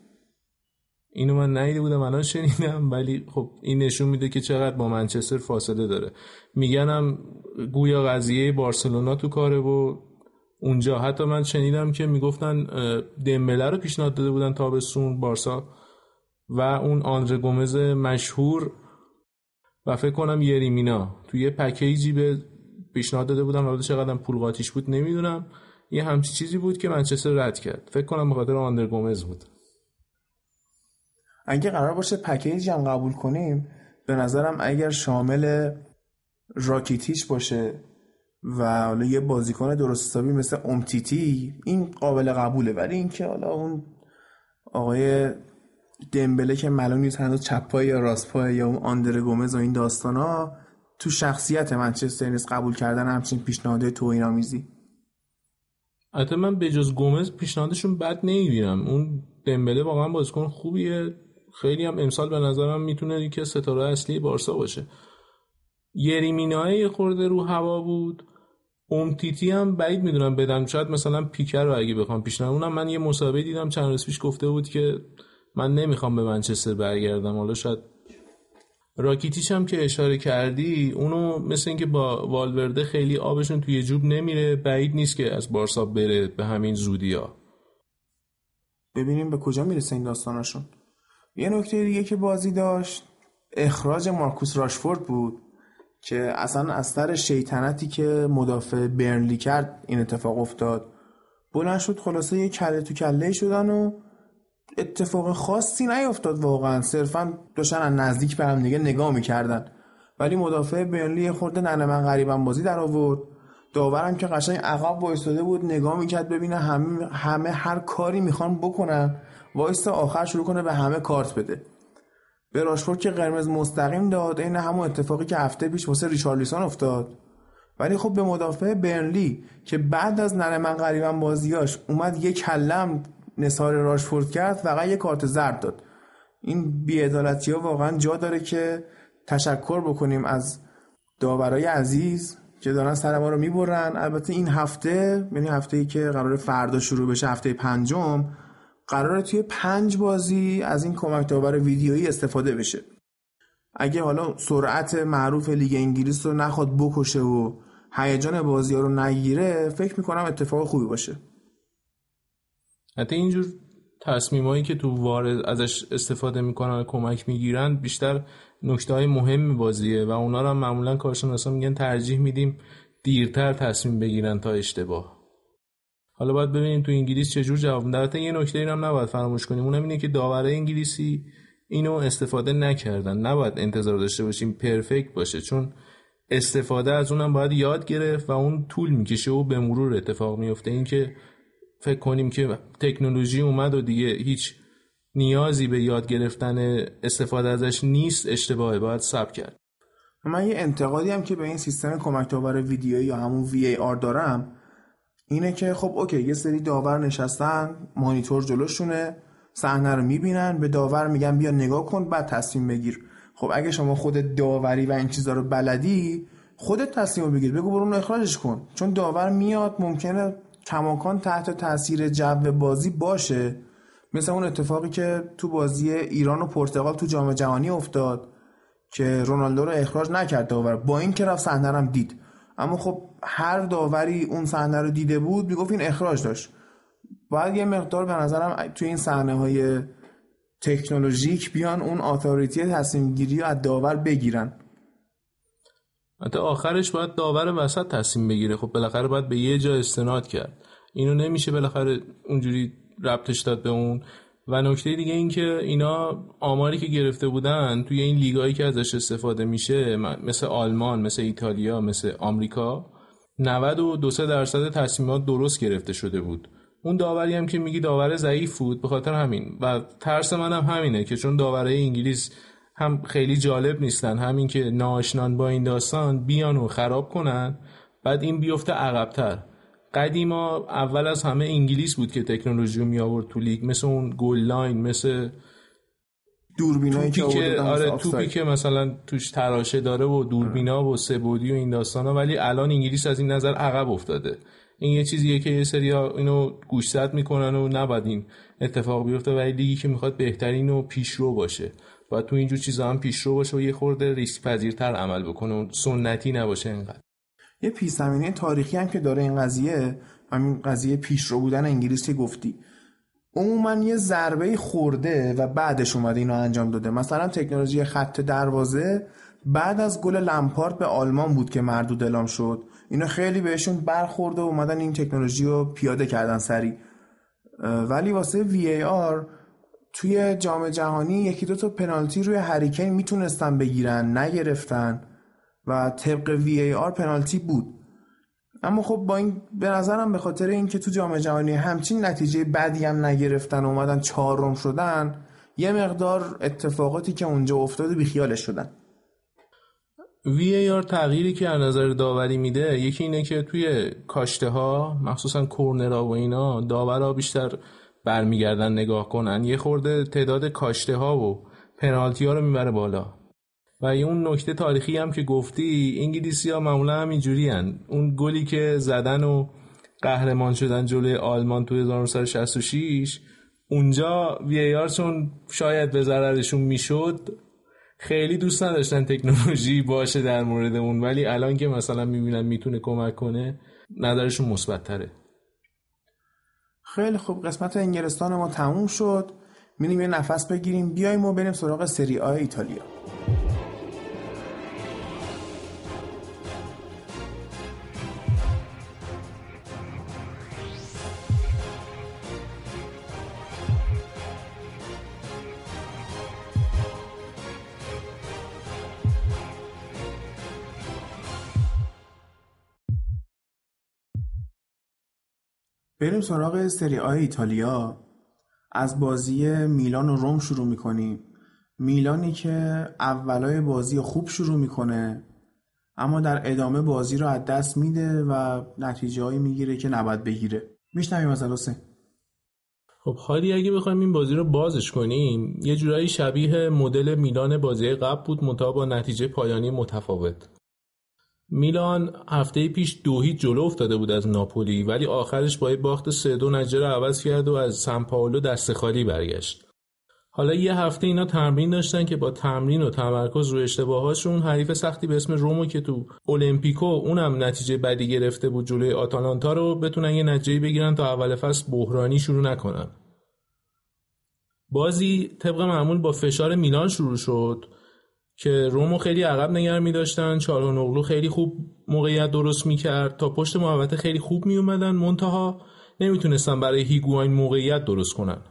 اینو من نیده بودم الان شنیدم ولی خب این نشون میده که چقدر با منچستر فاصله داره. میگنم گویا قضیه بارسلونا تو کاره و اونجا. حتی من شنیدم که می‌گفتن دمبله رو پیشنهاد داده بودن تابستون بارسا و اون آندره گومز مشهور و فکر کنم یریمینا. توی یه پکیجی به پیشنهاد داده بودن حالا چقدر پول قاتیش بود نمی‌دونم. یه همچی چیزی بود که منچستر رد کرد. فکر کنم به خاطر آندر گومز بود. اگه قرار باشه پکیجی هم قبول کنیم به نظرم اگر شامل راکیتیش باشه و حالا یه بازیکن درست حسابی مثل امتیتی این قابل قبوله. ولی اینکه حالا اون آقای دمبله که معلوم نیست هنوز چپ یا راست یا اون آندر گومز و این داستان ها تو شخصیت منچستر نیست قبول کردن همچین پیشنهاد توهین آمیزی البته من به جز گومز پیشنهادشون بد نمی‌بینم. اون دمبله واقعا بازیکن خوبیه. خیلی هم امسال به نظرم می‌تونه که ستاره اصلی بارسا باشه. یریمینای خورده رو هوا بود. امتیتی هم بعید می‌دونم بدن. شاید مثلا پیکر رو اگه بخوام پیشنهاد اونم من یه مسابقه دیدم. چند روز پیش گفته بود که من نمی‌خوام به منچستر برگردم. حالا شاید راکیتیش هم که اشاره کردی اونو مثل اینکه با والورده خیلی آبشون توی جوب نمیره بعید نیست که از بارسا بره به همین زودی ها ببینیم به کجا می‌رسه این داستانشون یه نکته دیگه که بازی داشت اخراج مارکوس راشفورد بود که اصلا از سر شیطنتی که مدافع برنلی کرد این اتفاق افتاد. بلند شد خلاصه یه کله تو کله شدن و اتفاق خاصی نیفتاد واقعا. صرفا داشتن از نزدیک به هم دیگه نگاه می‌کردن. ولی مدافع برنلی خورده ننه من غریبم بازی در آورد. داورم که قشنگ عقب وایستاده بود نگاه می‌کرد ببینه همه همه هر کاری می‌خوان بکنن. وایستا آخر شروع کنه به همه کارت بده. به راشفورد که قرمز مستقیم داد این همون اتفاقی که هفته پیش واسه ریچارلیسون افتاد. ولی خب به مدافع برنلی که بعد از نره من قریبم بازیاش اومد یک کلم نثار راشفورد کرد فقط یه کارت زرد داد. این بیعدالتی ها واقعا جا داره که تشکر بکنیم از داورای عزیز که دارن سر ما رو می‌برن. البته این هفته یعنی هفته ای که قرار فردا شروع بشه هفته پنجم قراره توی پنج بازی از این کمک داور ویدیویی استفاده بشه. اگه حالا سرعت معروف لیگ انگلیس رو نخواد بکشه و هیجان بازی ها رو نگیره فکر می‌کنم اتفاق خوبی باشه. حتی اینجور تصمیمایی که تو وارد ازش استفاده می‌کنن و کمک می‌گیرن بیشتر نکته های مهم بازیه و اونا رو هم معمولا کارشناسا میگن ترجیح میدیم دیرتر تصمیم بگیرن تا اشتباه. حالا باید ببینیم تو انگلیس چجور جواب میده. یه نکته هم نباید فراموش کنیم. اونم اینه که داوره انگلیسی اینو استفاده نکردن. نباید انتظار داشته باشیم پرفکت باشه چون استفاده از اونم باید یاد گرفت و اون طول می‌کشه و به مرور اتفاق میفته اینکه فکر کنیم که تکنولوژی اومد و دیگه هیچ نیازی به یاد گرفتن استفاده ازش نیست اشتباهه باید سب کرد. من یه انتقادی هم که به این سیستم کمک آور ویدیویی یا همون VAR دارم اینه که خب اوکی یه سری داور نشستن مانیتور جلوشونه صحنه رو می‌بینن به داور میگن بیا نگاه کن بعد تصمیم بگیر. خب اگه شما خود داوری و این چیزا رو بلدی خودت تصمیم بگیر. بگو برو اخراجش کن. چون داور میاد ممکنه کماکان تحت تاثیر جو بازی باشه. مثل اون اتفاقی که تو بازی ایران و پرتغال تو جام جهانی افتاد که رونالدو رو اخراج نکرد داور. با این که رفت صحنه هم دید. اما خب هر داوری اون صحنه رو دیده بود می‌گفت این اخراج داشت. باید یه مقدار به نظرم توی این صحنه های تکنولوژیک بیان اون اتوریتی تصمیم گیری رو از داور بگیرن. حتی آخرش باید داور وسط تصمیم بگیره. خب بالاخره باید به یه جا استناد کرد. اینو نمیشه بالاخره اونجوری ربطش داد به اون. و نکته دیگه این که اینا آماری که گرفته بودن توی این لیگایی که ازش استفاده میشه مثل آلمان مثل ایتالیا مثل آمریکا 92 درصد تصمیمات درست گرفته شده بود. اون داوری هم که میگی داور ضعیف بود به خاطر همین. و ترس منم هم همینه که چون داورای انگلیس هم خیلی جالب نیستن. همین که ناشیان با این داستان بیان و خراب کنن بعد این بیفته عقبتر. قدیما اول از همه انگلیس بود که تکنولوژی رو می آورد تو لیگ. مثل اون goal line مثل دوربینایی که آره توپی که مثلا توش تراشه داره و دوربینا و سبودی و این داستانا ولی الان انگلیس از این نظر عقب افتاده. این یه چیزیه که یه سریا اینو گوشزد می‌کنن و نباید این اتفاق بیفته ولی لیگی که می‌خواد بهترین و پیشرو باشه. و تو اینجور چیزا هم پیشرو باشه و یه خورده ریسک پذیرتر عمل بکنه و سنتی نباشه اینقدر. یه پیش زمینه تاریخی هم که داره این قضیه همین قضیه پیشرو بودن انگلیس که گفتی. عموما یه ضربه خورده و بعدش اومده اینو انجام داده. مثلا تکنولوژی خط دروازه بعد از گل لمپارد به آلمان بود که مردود اعلام شد. اینا خیلی بهشون برخورده و اومدن این تکنولوژی رو پیاده کردن سری ولی واسه وی آر توی جام جهانی یکی دو تا پنالتی روی هریکین می‌تونستن بگیرن نگرفتن و طبق وی ای آر پنالتی بود. اما خب با این به نظرم به خاطر اینکه تو جام جهانی همچین نتیجه بدی هم نگرفتن و اومدن چهارم شدن یه مقدار اتفاقاتی که اونجا افتاده بیخیالش شدن. وی ای آر تغییری که از نظر داوری میده یکی اینه که توی کاشته ها مخصوصا کورنرها و اینا داورا بیشتر برمیگردن نگاه کنن یه خورده تعداد کاشته ها و پنالتی ها رو می‌بره بالا. و اون نکته تاریخی هم که گفتی انگلیسی ها معمولا هم. اون گلی که زدن و قهرمان شدن جلوی آلمان تو 1966 اونجا وی آر چون شاید به ضررشون می‌شد خیلی دوست نداشتن تکنولوژی باشه در مورد اون. ولی الان که مثلا می‌بینن می‌تونه کمک کنه نظرشون مثبت تره خیلی خوب قسمت انگلستان ما تموم شد. میریم یه نفس بگیریم بیایم و بریم سراغ سری آ ایتالیا. بریم سراغ سری آی ایتالیا. از بازی میلان و روم شروع می‌کنیم. میلانی که اولای بازی خوب شروع می‌کنه اما در ادامه بازی رو از دست میده و نتیجه هایی می‌گیره که نباید بگیره. میشنویم از حسین خب حالی اگه بخوایم این بازی رو بازش کنیم یه جورایی شبیه مدل میلان بازی قبل بود منتها با نتیجه پایانی متفاوت. میلان هفته پیش دو هیچ جلو افتاده بود از ناپولی ولی آخرش با باخت سه دو نجه رو عوض کرد و از سان پائولو دست خالی برگشت. حالا یه هفته اینا تمرین داشتن که با تمرین و تمرکز رو اشتباهاشون حریف سختی به اسم رومو که تو المپیکو اونم نتیجه بدی گرفته بود جلوی آتالانتا رو بتونن یه نتیجه بگیرن تا اول فصل بحرانی شروع نکنن. بازی طبق معمول با فشار میلان شروع شد که رومو خیلی عقب نگر می داشتن نقلو خیلی خوب موقعیت درست می کرد تا پشت محوطه خیلی خوب می اومدن منتها نمی‌تونستن برای هیگواین موقعیت درست کنن.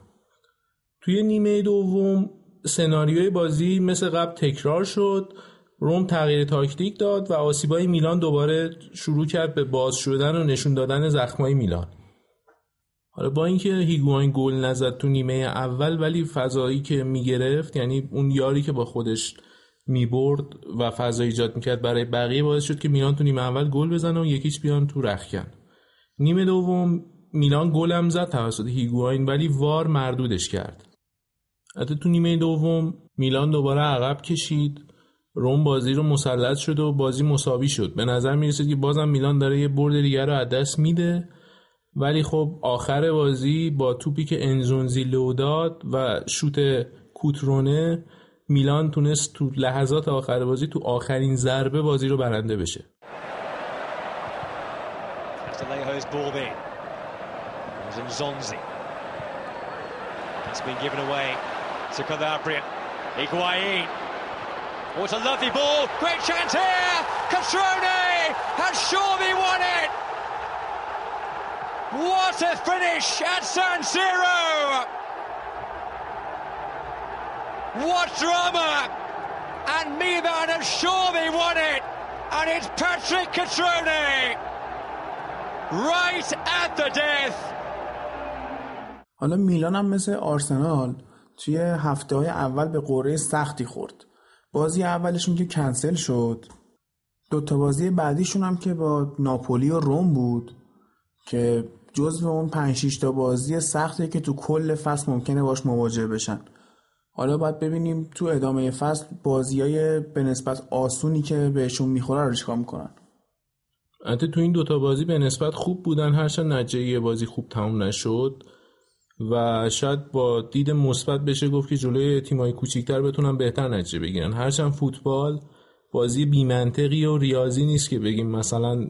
توی نیمه دوم سناریوی بازی مثل قبل تکرار شد. روم تغییر تاکتیک داد و آسیبای میلان دوباره شروع کرد به باز شدن و نشون دادن زخمای میلان. حالا با اینکه هیگواین گل نزد تو نیمه اول ولی فضایی که می‌گرفت یعنی اون یاری که با خودش می‌برد و فضا ایجاد می‌کرد برای بقیه باعث شد که میلان تو نیمه اول گل بزنه و یکیش بیان تو رخکن. نیمه دوم میلان گلم زد توسط هیگواین ولی وار مردودش کرد. حتی تو نیمه دوم میلان دوباره عقب کشید. روم بازی رو مسلط شد و بازی مساوی شد. به نظر می‌رسید که بازم میلان داره یه برد دیگر رو از دست میده. ولی خب آخر بازی با توپی که انزونزی لو داد و شوت کوترونه میلان تونست تو لحظات آخر بازی تو آخرین ضربه بازی رو برنده بشه What a lovely ball. Great chance here. Catrone has surely won it. What a finish at San Siro. What drama. And Milan have surely won it. And it's Patrick Catrone. Right at the death. حالا میلان هم مثل آرسنال توی هفته های اول به قوره سختی خورد بازی اولشون که کنسل شد دوتا بازی بعدیشون هم که با ناپولی و روم بود که جزو اون 5 تا بازی سختی که تو کل فصل ممکنه باش مواجه بشن حالا باید ببینیم تو ادامه فصل بازی های به نسبت آسونی که بهشون می‌خوره رو چیکار می‌کنن. حتی تو این دوتا بازی به نسبت خوب بودن. هرچند نتیجه بازی خوب تموم نشد و شاید با دید مثبت بشه گفت که جلوی تیمای کوچیکتر بتونن بهتر نتیجه بگیرن. هرچند فوتبال بازی بیمنطقی و ریاضی نیست که بگیم مثلا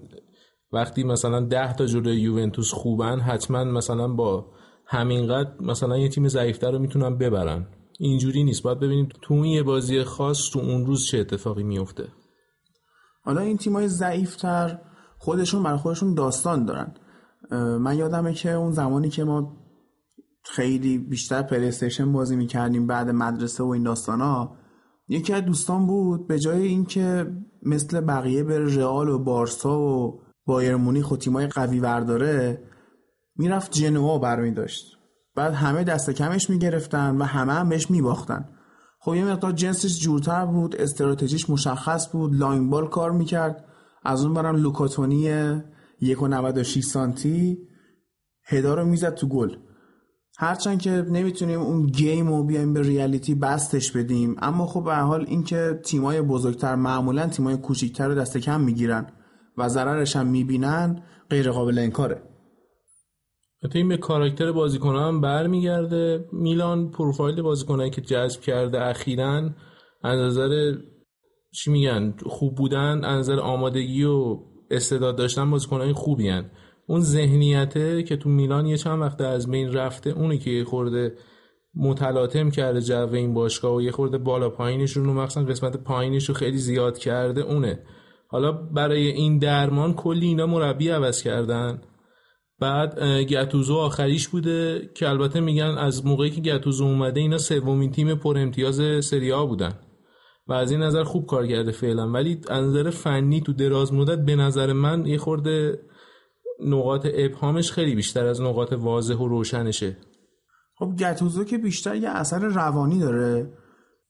وقتی مثلا ده تا جلوی یوونتوس خوبن حتما مثلا با همینقدر مثلا یه تیم ضعیفتر رو می‌تونن ببرن. اینجوری نیست. باید ببینیم تو اون یه بازی خاص تو اون روز چه اتفاقی میفته. حالا این تیمای ضعیفتر خودشون برای خودشون داستان دارن. من یادمه که اون زمانی که ما خیلی بیشتر پلیستیشن بازی می‌کردیم بعد مدرسه و این داستان ها یکی از دوستان بود به جای اینکه مثل بقیه به رئال و بارسا و بایر مونیخ و تیمای قوی ورداره می‌رفت جنوا برمی داشت بعد همه دست کمش می‌گرفتن و همه هم بهش میباختن. خب یه مقدار جنسش جورتر بود استراتژیش مشخص بود لاین بال کار می‌کرد. از اون برم لوکاتونی 1.96 سانتی هدا رو می‌زد تو گل. هرچند که نمی‌تونیم اون گیم رو بیایم به ریالیتی بستش بدیم اما خب به حال اینکه تیمای بزرگتر معمولا تیمای کوچیکتر رو دست کم می‌گیرن و ضررش هم می‌بینن غیر قابل انکاره. این به کاراکتر بازیکن هم برمیگرده میلان پروفایل بازیکنایی که جذب کرده اخیرا از نظر چی میگن خوب بودن از نظر آمادگی و استعداد داشتن بازیکنای خوبی هن. اون ذهنیته که تو میلان یه چند وقت از بین رفته اونی که خورده متلاطم کرده جو این باشگاه و یه خورده بالا پایینش رو مثلا قسمت پایینش رو خیلی زیاد کرده اونه حالا برای این درمان کلی اینا مربی عوض کردن بعد گتوزو آخریش بوده که البته میگن از موقعی که گتوزو اومده اینا سومین تیم پر امتیاز سریا بودن و از این نظر خوب کار کرده فعلا. ولی از نظر فنی تو دراز مدت به نظر من یه خورده نقاط ابهامش خیلی بیشتر از نقاط واضح و روشنشه. خب گتوزو که بیشتر یه اثر روانی داره.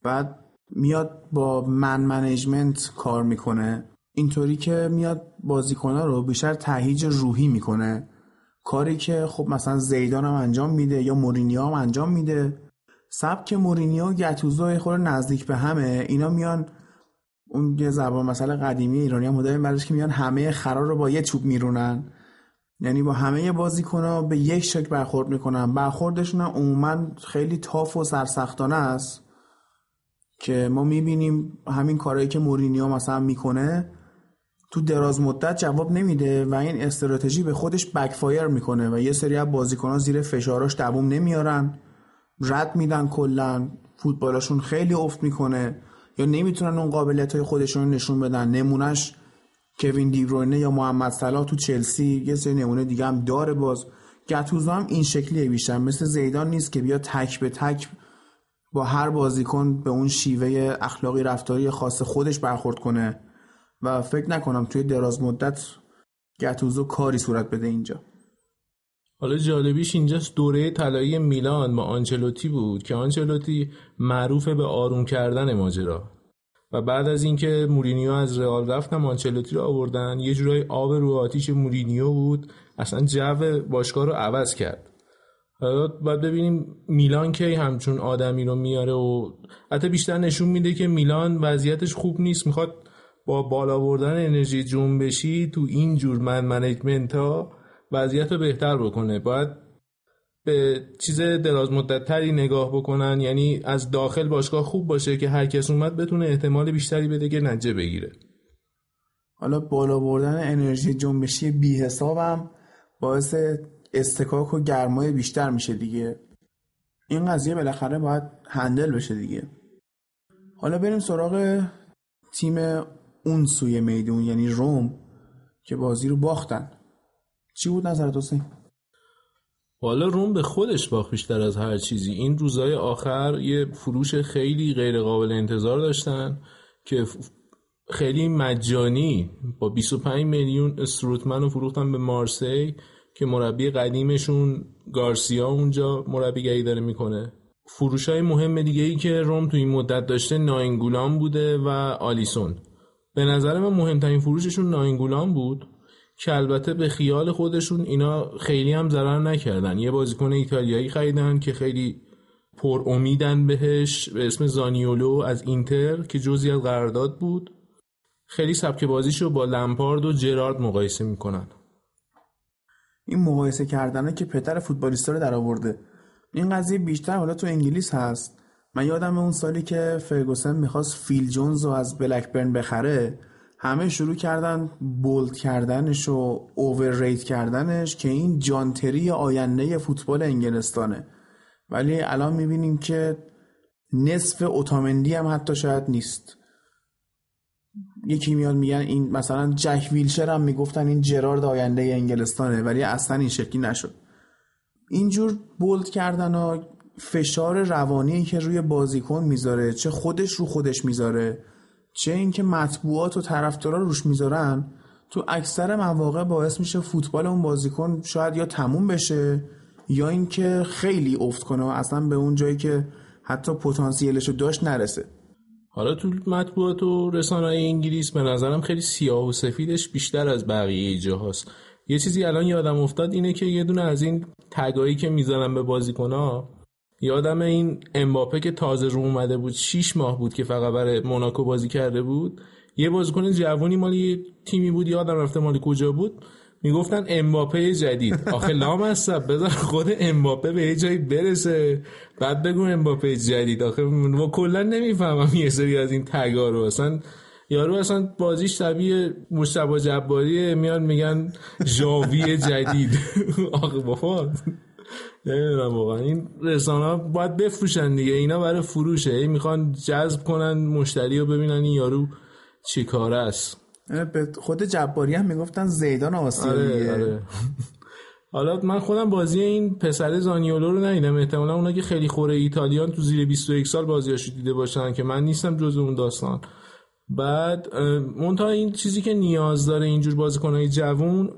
بعد میاد با من management کار می‌کنه. اینطوری که میاد بازیکنها رو بیشتر تهیج روحی می‌کنه. کاری که خب مثلا زیدان هم انجام میده یا مورینیو هم انجام میده. سبک مورینیو و گتوزو خب نزدیک به همه. اینا میان اون یه زبان مثلا قدیمی ایرانی هم مدل که میان همه خرا رو با یه چوب میرونن. یعنی با همه بازیکن‌ها به یک شکل برخورد می‌کنن. برخوردشون عموما خیلی tough و سرسختانه است که ما می‌بینیم همین کارهایی که مورینیو مثلا می‌کنه تو دراز مدت جواب نمیده و این استراتژی به خودش بکفایر می‌کنه و یه سری از بازیکنان زیر فشاراش دووم نمیارن. رد میدن کلا فوتبالشون خیلی افت می‌کنه. یا نمی‌تونن اون قابلیت های خودشون نشون بدن. نمونهش کوین دیبروینه یا محمد صلاح تو چلسی یه سری نمونه دیگه هم داره باز. گتوزو هم این شکلیه بیشتر. مثل زیدان نیست که بیا تک به تک با هر بازیکن به اون شیوه اخلاقی رفتاری خاص خودش برخورد کنه. و فکر نکنم توی دراز مدت گتوزو کاری صورت بده اینجا. حالا جالبیش اینجاست دوره طلایی میلان با آنچلوتی بود که آنچلوتی معروف به آروم کردن ماجرا. و بعد از اینکه مورینیو از رئال رفت هم آنچلوتی رو آوردن یه جورای آب رو آتیش مورینیو بود اصلا جو باشگاه رو عوض کرد. حالا باید ببینیم میلان کی همچون آدمی رو میاره و حتی بیشتر نشون میده که میلان وضعیتش خوب نیست می‌خواد با بالا بردن انرژی جنبشی تو این جور من منیجمنت ها وضعیت رو بهتر بکنه. باید به چیز دراز مدت تری نگاه بکنن. یعنی از داخل باشگاه خوب باشه که هر کس اومد بتونه احتمال بیشتری بده که نجه بگیره. حالا بالا بردن انرژی جنبشی بی حسابم باعث استکاک و گرمای بیشتر میشه دیگه. این قضیه بالاخره باید هندل بشه دیگه. حالا بریم سراغ تیم اون سوی میدون یعنی روم که بازی رو باختن. چی بود نظرت حسین؟ حالا روم به خودش باخت بیشتر از هر چیزی. این روزهای آخر یه فروش خیلی غیر قابل انتظار داشتن که خیلی مجانی با 25 میلیون استروتمن رو فروختن به مارسی که مربی قدیمشون گارسیا اونجا مربیگری داره می‌کنه. فروش های مهم دیگه ای که روم تو این مدت داشته ناینگولان بوده و آلیسون. به نظر من مهمترین فروششون ناینگولان بود که البته به خیال خودشون اینا خیلی هم ضرر نکردن. یه بازیکن ایتالیایی خریدن که خیلی پر امیدن بهش به اسم زانیولو از اینتر که جزی از قرارداد بود. خیلی سبک بازیشو با لمپارد و جرارد مقایسه می‌کنن. این مقایسه کردنه که پتر فوتبالیستا رو در آورده این قضیه بیشتر حالا تو انگلیس هست. من یادم اون سالی که فرگوسن می‌خواست فیل جونز رو از بلکبرن بخره همه شروع کردن بولد کردنش و اوور کردنش که این جانتری آینده فوتبال انگلستانه. ولی الان می‌بینیم که نصف اوتامندی هم حتی شاید نیست. یکی میاد میگن این مثلا جک ویلشر هم می‌گفتن این جرارد آینده انگلستانه ولی اصلا این شکلی نشد. اینجور بولد کردن و فشار روانی که روی بازیکن می‌ذاره چه خودش رو خودش می‌ذاره چه اینکه مطبوعات و طرفدارا روش می‌ذارن تو اکثر مواقع باعث میشه فوتبال اون بازیکن شاید یا تموم بشه یا اینکه خیلی افت کنه و اصلا به اون جایی که حتی پتانسیلش رو داشت نرسه. حالا تو مطبوعات و رسانه انگلیس به نظرم خیلی سیاه و سفیدش بیشتر از بقیه جاهاست. یه چیزی الان یادم افتاد اینه که یه دونه از این تگایی که می‌زنن به بازیکنها یادم این امباپه که تازه رو اومده بود 6 ماه بود که فقط برای موناکو بازی کرده بود. یه بازیکن جوونی مالی تیمی بود یادم رفته مالی کجا بود. می‌گفتن امباپه جدید. آخه لام هستم بذار خود امباپه به یه جایی برسه. بعد بگو امباپه جدید. آخه و کلا نمی‌فهمم یه سری از این تگا رو. اصلا یارو اصلا بازیش شبیه مشتبه جباریه میان میگن ژاوی جدید. آخه بابا. نمی‌دونم واقعا. این رسانه ها باید بفروشن دیگه. اینا برای فروشه. ای می‌خوان جذب کنن مشتری رو ببینن این یارو چی کاره است. به خود جباری هم می‌گفتن زیدان آسیاییه آره آره. حالا من خودم بازی این پسر زانیولو رو ندیدم. احتمالا اونا که خیلی خوره ایتالیان تو زیر 21 سال بازیاشو دیده باشن که من نیستم جز اون داستان. بعد منتها این چیزی که نیاز داره اینجور بازیکنهای جوون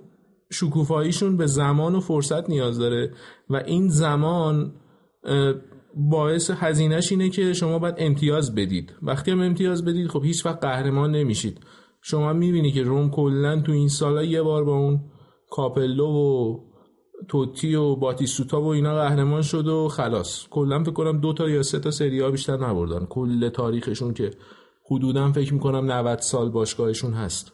شکوفاییشون به زمان و فرصت نیاز داره. و این زمان باعث هزینهش اینه که شما باید امتیاز بدید. وقتی هم امتیاز بدید خب هیچ وقت قهرمان نمیشید. شما می‌بینی که روم کلا تو این سالا یه بار با اون کاپلو و توتی و باتیسوتا و اینا قهرمان شد و خلاص. کلا فکر کنم دو تا یا سه تا سری ها بیشتر نبردن. کل تاریخشون که حدودا فکر می‌کنم 90 سال باشگاهشون هست.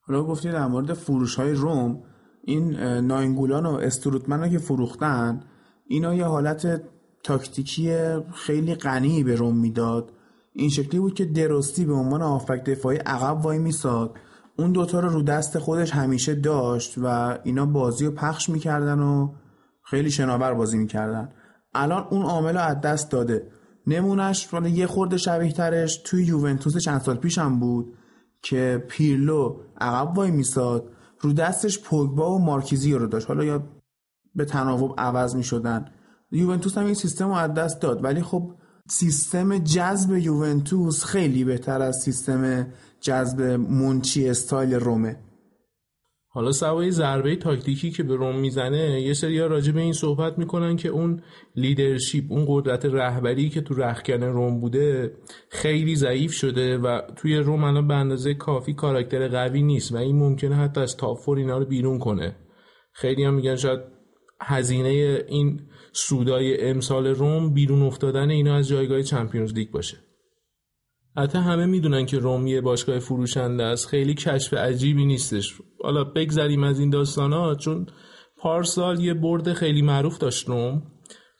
حالا گفتی در مورد فروش های روم این ناینگولان و استروتمن که فروختن اینا یه حالت تاکتیکی خیلی غنی به روم می‌داد. این شکلی بود که درستی به عنوان آفک دفاعی عقب وای میساد. اون دوتا رو رو دست خودش همیشه داشت و اینا بازی رو پخش می‌کردن و خیلی شناور بازی می‌کردن. الان اون عامل رو از دست داده. نمونش یه خورده شبیه ترش توی یوونتوس چند سال پیش هم بود که پیرلو عقب وای میساد. رو دستش پوگبا و مارکیزی رو داشت. حالا یا به تناوب عوض می شدن یوونتوس هم این سیستم رو از دست داد. ولی خب سیستم جذب یوونتوس خیلی بهتر از سیستم جذب مونچی استایل رومه. حالا سوای ضربه تاکتیکی که به روم می‌زنه یه سری راجع به این صحبت می‌کنن که اون leadership اون قدرت رهبری که تو رخکن روم بوده خیلی ضعیف شده و توی روم الان به اندازه کافی character قوی نیست و این ممکنه حتی از top four اینا رو بیرون کنه. خیلی هم میگن شاید هزینه این سودای امسال روم بیرون افتادن اینا از جایگاه چمپیونز لیگ باشه. حتی همه می‌دونن که روم یه باشگاه فروشنده است. خیلی کشف عجیبی نیستش. حالا بگذریم از این ها چون پارسال یه برد خیلی معروف داشت روم.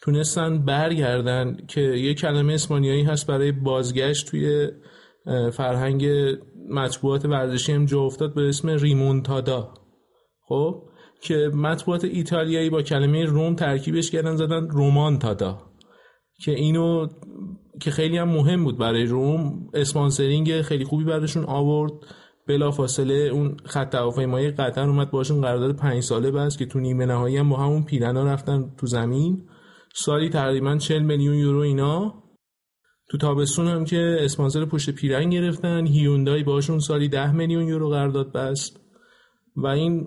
تونستن برگردن که یه کلمه اسپانیایی هست برای بازگشت توی فرهنگ مطبوعات ورزشی. هم جا افتاد به اسم ریمونتادا. خب؟ که مطبوعات ایتالیایی با کلمه روم ترکیبش کردن زدن رومانتادا. که اینو که خیلی هم مهم بود برای روم اسپانسرینگ خیلی خوبی براشون آورد. بلا فاصله اون خط هواپیمایی قطر اومد باشون قرارداد پنج ساله بست که تو نیمه نهایی هم با همون پیرنا رفتن تو زمین. سالی تقریبا 40 میلیون یورو اینا. تو تابستون هم که اسپانسر پشت پیرن گرفتن. هیوندای باشون سالی 10 میلیون یورو قرارداد بست. و این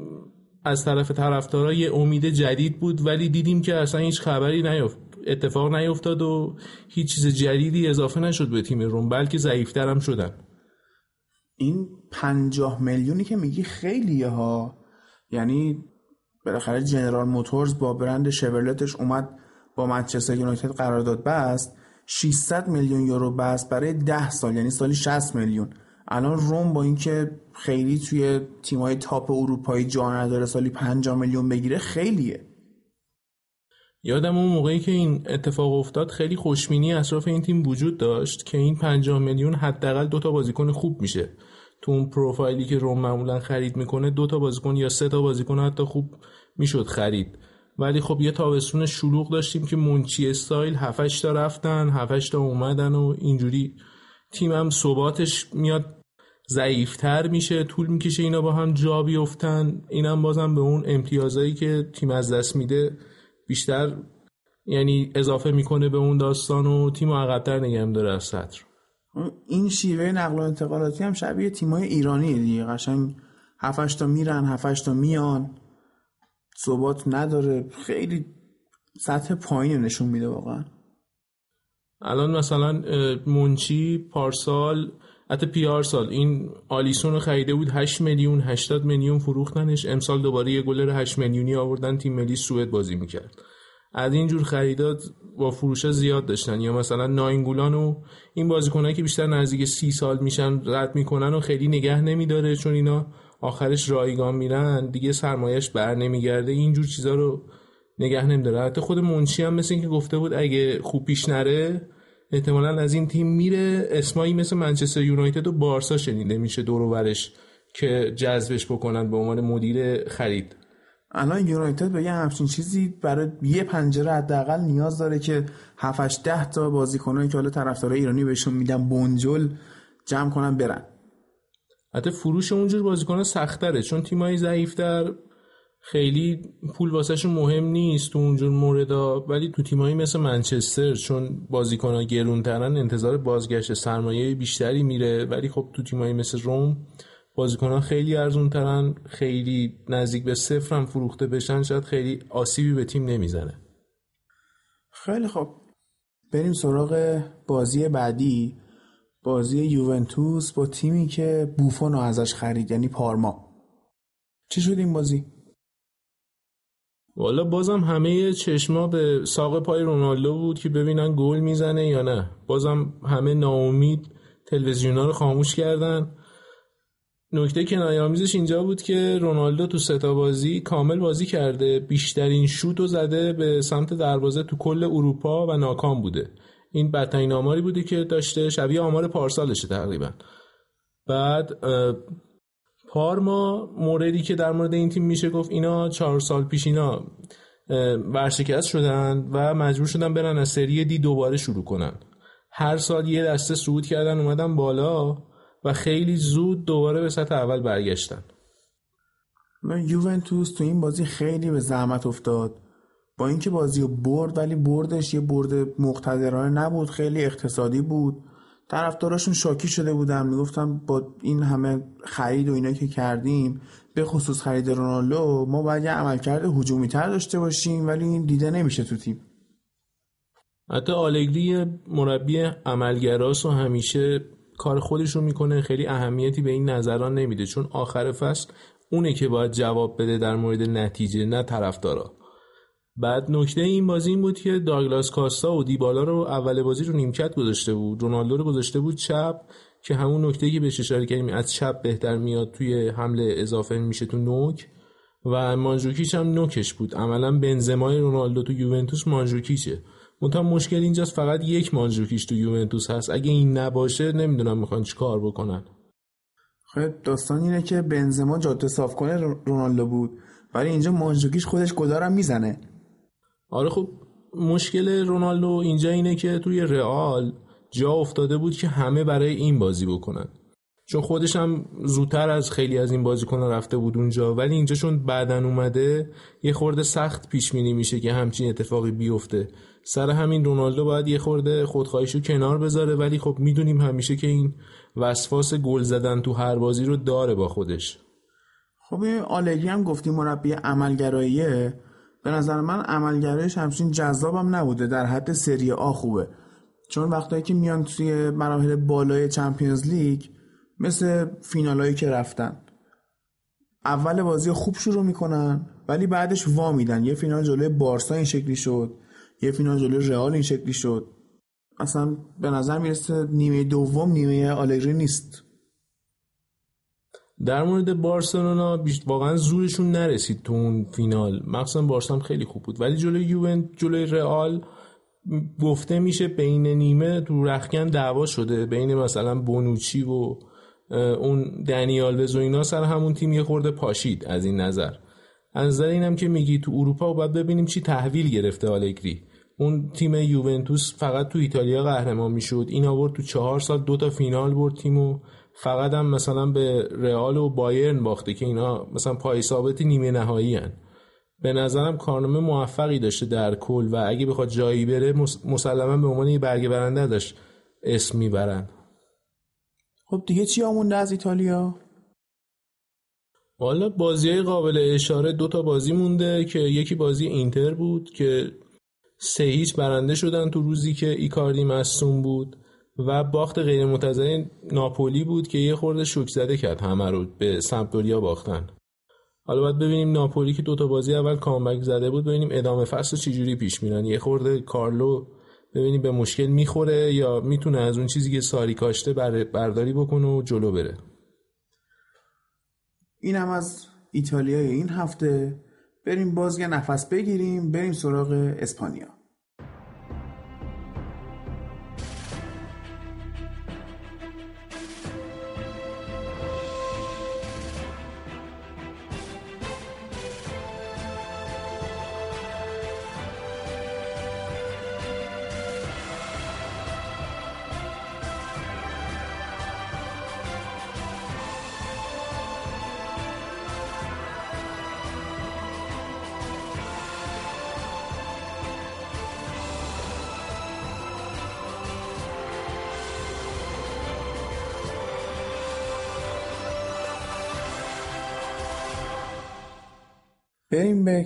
از طرف طرفدارا یه امید جدید بود ولی دیدیم که اصلا هیچ خبری نیفت اتفاق نیفتاد و هیچ چیز جدیدی اضافه نشد به تیم روم بلکه ضعیفتر هم شدن. این پنجاه میلیونی که میگی خیلیه ها. یعنی بالاخره جنرال موتورز با برند شورلتش اومد با منچستر یونایتد قرارداد بست. 600 میلیون یورو بست برای 10 سال یعنی سالی 60 میلیون. الان روم با اینکه خیلی توی تیمای تاپ اروپایی جا نداره سالی 50 میلیون بگیره خیلیه. یادم اون موقعی که این اتفاق افتاد خیلی خوشبینی اطراف این تیم وجود داشت که این 50 میلیون حداقل دو تا بازیکن خوب میشه. تو اون پروفایلی که روم معمولا خرید می‌کنه دو تا بازیکن یا سه تا بازیکن حتی خوب می‌شد خرید. ولی خب یه تابستون شلوغ داشتیم که منچی استایل 7 تا رفتن 7 تا اومدن و اینجوری تیمم ثباتش میاد ضعیفتر میشه طول می‌کشه اینا با هم جا بیفتن. اینم بازم به اون امتیازایی که تیم از دست میده بیشتر یعنی اضافه می‌کنه به اون داستان و تیم عقبتر نگه داره از سطر. این شیوه نقل و انتقالاتی هم شبیه تیمای ایرانی دیگه. قشنگ هفتش تا میرن هفتش تا میان. ثبات نداره. خیلی سطح پایین نشون میده واقعا. الان مثلا منچی پارسال حتی پیار سال. این آلیسون رو خریده بود 8 میلیون 80 میلیون فروختنش. امسال دوباره یه گلر 8 میلیونی آوردن تیم ملی سوئد بازی می‌کرد. از اینجور خریدات با فروش زیاد داشتن. یا مثلا ناینگولان و این بازیکنایی که بیشتر نزدیک سی سال میشن رد می‌کنن و خیلی نگه نمیداره چون اینا آخرش رایگان میرن. دیگه سرمایش بر نمیگرده. اینجور چیزا رو نگه نمیداره. حتی خود منشی هم مثل اینکه گفته بود اگه خوب پیش نره احتمالا از این تیم میره. اسمایی مثل منچستر یونایتد و بارسا شنیده میشه دور که جذبش بکنن به عنوان مدیر خرید. الان یونایتد به یه همچین چیزی برای یه پنجره حداقل نیاز داره که 7 ده تا بازیکنایی که حالا طرفدارای ایرانی بهشون میدن بنجل جمع کنن برن. حتی فروش اونجور بازیکن سختره چون تیمایی ضعیفتر خیلی پول واسهشون مهم نیست تو اونجور موردا ولی تو تیمایی مثل منچستر چون بازیکن‌ها گرونترن انتظار بازگشت سرمایه بیشتری میره. ولی خب تو تیمایی مثل روم بازیکنان خیلی ارزون ترن خیلی نزدیک به صفر هم فروخته بشن شاید خیلی آسیبی به تیم نمی‌زنه. خیلی خب. بریم سراغ بازی بعدی. بازی یوونتوس با تیمی که بوفون ازش خرید یعنی پارما. چی شد این بازی؟ والا بازم همه چشما به ساق پای رونالدو بود که ببینن گل می‌زنه یا نه. بازم همه ناامید تلویزیونا رو خاموش کردن. نکته که آمیزش اینجا بود که رونالدو تو ستا بازی کامل بازی کرده. بیشترین شوت و زده به سمت دروازه تو کل اروپا و ناکام بوده. این بدترین آماری بوده که داشته. شبیه آمار پارسالشه تقریبا. بعد پارما موردی که در مورد این تیم میشه گفت اینا چهار سال پیش اینا ورشکست شدن و مجبور شدن برن از سری دی دوباره شروع کنن. هر سال یه دسته صعود کردن اومدن بالا و خیلی زود دوباره به سطح اول برگشتن. یوونتوس تو این بازی خیلی به زحمت افتاد. با اینکه بازی برد ولی بردش یه برد مقتدرانه نبود خیلی اقتصادی بود. طرفداراشون شاکی شده بودن. می‌گفتم با این همه خرید و اینا که کردیم به خصوص خرید رونالدو ما باید یه عملکرد هجومی تر داشته باشیم ولی این دیده نمیشه تو تیم. حتی آلگری مربی عملگراس و همیشه کار خودش رو می‌کنه. خیلی اهمیتی به این نظران نمیده. چون آخر فصل اونه که باید جواب بده در مورد نتیجه نه طرفدارا. بعد نکته این بازی این بود که داگلاس کاستا و دیبالا رو اول بازی رو نیمکت گذاشته بود. رونالدو رو گذاشته بود چپ که همون نکته که بهش اشاره کردیم از چپ بهتر میاد توی حمله اضافه میشه تو نوک. و مانجوکیچ هم نوکش بود. عملا بنزمای رونالدو تو یوونتوس مانجوکیچه. منتها مشکل اینجاست فقط یک مانجوکیچ تو یوونتوس هست. اگه این نباشه نمی‌دونم می‌خوان چیکار بکنن. خب داستان اینه که بنزما جاده صاف کنه رونالدو بود. ولی اینجا مانجوکیچ خودش گدارم می‌زنه. آره خب مشکل رونالدو اینجا اینه که توی رئال جا افتاده بود که همه برای این بازی بکنن. چون خودش هم زودتر از خیلی از این بازیکنان رفته بود اونجا ولی اینجا چون بعدن اومده یه خورده سخت پیش بینی میشه که همچین اتفاقی بیفته. سر همین رونالدو باید یه خورده خودخواهیشو کنار بذاره ولی خب می‌دونیم همیشه که این وسواس گل زدن تو هر بازی رو داره با خودش. خب آلگری هم گفتی مربی عملگراییه. به نظر من عملگرایش همچین جذابم نبوده در حد سری آ خوبه. چون وقتایی که میان توی مراحل بالای چمپیونز لیگ مثل فینالایی که رفتن. اول بازی خوب شروع می‌کنن ولی بعدش وا میدن. یه فینال جلوی بارسا این شکلی شد یه فینال جلوی رئال این شکلی شد. اصلا به نظر می‌رسه نیمه دوم نیمه آلگری نیست. در مورد بارسلونا واقعا زورشون نرسید تو اون فینال. مخصوصا بارسا خیلی خوب بود. ولی جلوی یوونت جلوی رئال گفته میشه بین نیمه تو رخکن دعوا شده. بین مثلا بونوچی و اون دنیال و اینا سر همون تیم یه خورده پاشید از این نظر. از نظر اینم که میگی تو اروپا باید ببینیم چی تحویل گرفته آلگری. اون تیم یوونتوس فقط تو ایتالیا قهرمان می‌شد. این آورد تو چهار سال دو تا فینال برد تیمو. فقط هم مثلا به رئال و بایرن باخته که اینا مثلا پای ثابت نیمه نهایی هن. به نظرم کارنامه موفقی داشته در کل و اگه بخواد جایی بره مسلما به عنوان یه برگه برنده داشت اسم می‌برن خب دیگه چی آمونده از ایتالیا؟ والا بازی های قابل اشاره دو تا بازی مونده که یکی بازی اینتر بود که سه هیچ برنده شدن تو روزی که ایکاردی مصوم بود و باخت غیر منتظره ناپولی بود که یه خورده شوک زده کرد همه رو به سمپدوریا باختن. حالا باید ببینیم ناپولی که دوتا بازی اول کامبک زده بود ببینیم ادامه فصل چجوری پیش میرن. یه خورده کارلو ببینیم به مشکل می‌خوره یا می‌تونه از اون چیزی که ساری کاشته برداری بکنه و جلو بره. این هم از ایتالیای این هفته. بریم باز یه نفس بگیریم بریم سراغ اسپانیا.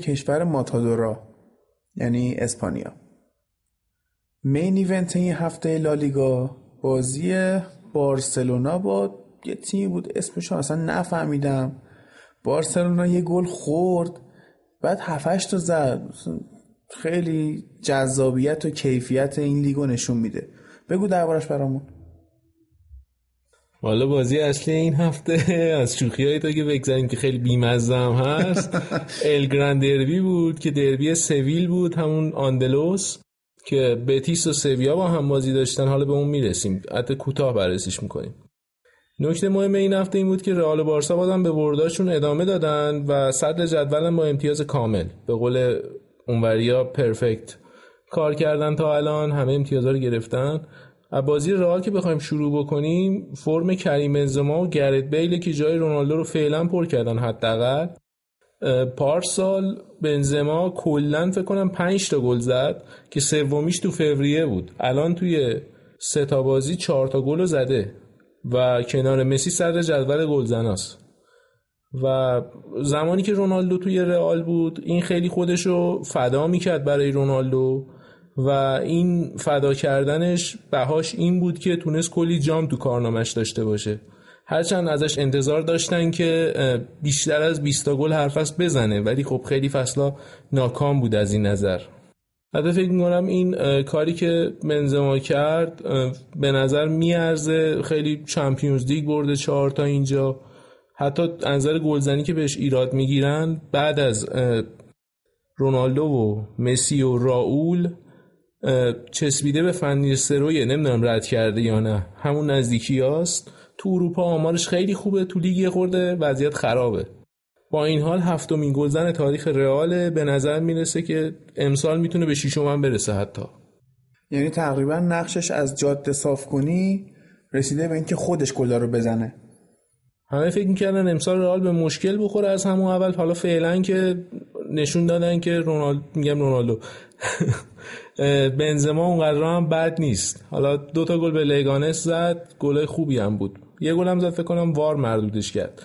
کشور ماتادورا یعنی اسپانیا. main event این هفته لالیگا بازی بارسلونا با یه تیمی بود اسمش اصلا نفهمیدم. بارسلونا یه گل خورد بعد هفتش تا زد. خیلی جذابیت و کیفیت این لیگو نشون میده. بگو دربارش برامون. والا بازی اصلی این هفته از شوخی هات که بگذاریم که خیلی بیمزم هست. ال گرند دربی بود که دربی سویل بود همون آندلوس که بتیس و سویا با هم بازی داشتن. حالا به اون می‌رسیم. حتی کوتاه بررسیش می‌کنیم. نکته مهم این هفته این بود که رئال و بارسا بازم به برداشون ادامه دادن و صدر جدولن با امتیاز کامل. به قول اونوریا پرفکت کار کردن تا الان. همه امتیازها رو گرفتن. بازی رئال که بخوایم شروع بکنیم فرم کریم بنزما و گرت بیل که جای رونالدو رو فعلا پر کردن حداقل. پارسال بنزما کلا فکر کنم 5 تا گل زد که سومیش تو فوریه بود. الان توی سه تا بازی 4 تا گل زده و کنار مسی صدر جدول گلزناست. و زمانی که رونالدو توی رئال بود این خیلی خودشو فدا می‌کرد برای رونالدو. و این فدا کردنش بهاش این بود که تونست کلی جام تو کارنامش داشته باشه. هرچند ازش انتظار داشتن که بیشتر از 20 گل هر فصل بزنه ولی خب خیلی فصلا ناکام بود از این نظر. حتی فکر می‌کنم این کاری که بنزما کرد به نظر میارزه. خیلی چمپیونز لیگ برده چهار تا اینجا. حتی نظر گلزنی که بهش ایراد می‌گیرن بعد از رونالدو و مسی و راول چسبیده به فنی سرویه نمی‌دونم رد کرده یا نه. همون نزدیکی هاست. تو اروپا آمارش خیلی خوبه تو لیگ خورده وضعیت خرابه. با این حال هفتمین گلزن تاریخ رئال به نظر می‌رسه که امسال می‌تونه به شیشم هم برسه حتی. یعنی تقریبا نقشش از جاده صاف کنی رسیده به اینکه خودش گلا رو بزنه. همه فکر می‌کردن امسال رئال به مشکل بخوره از همون اول. حالا فعلا که نشون دادن که رونالدو میگم رونالدو. بنزما اونقدر هم بد نیست. حالا دو تا گل به لگانس زد گل خوبی هم بود. یه گل هم زد فکر کنم وار مردودش کرد.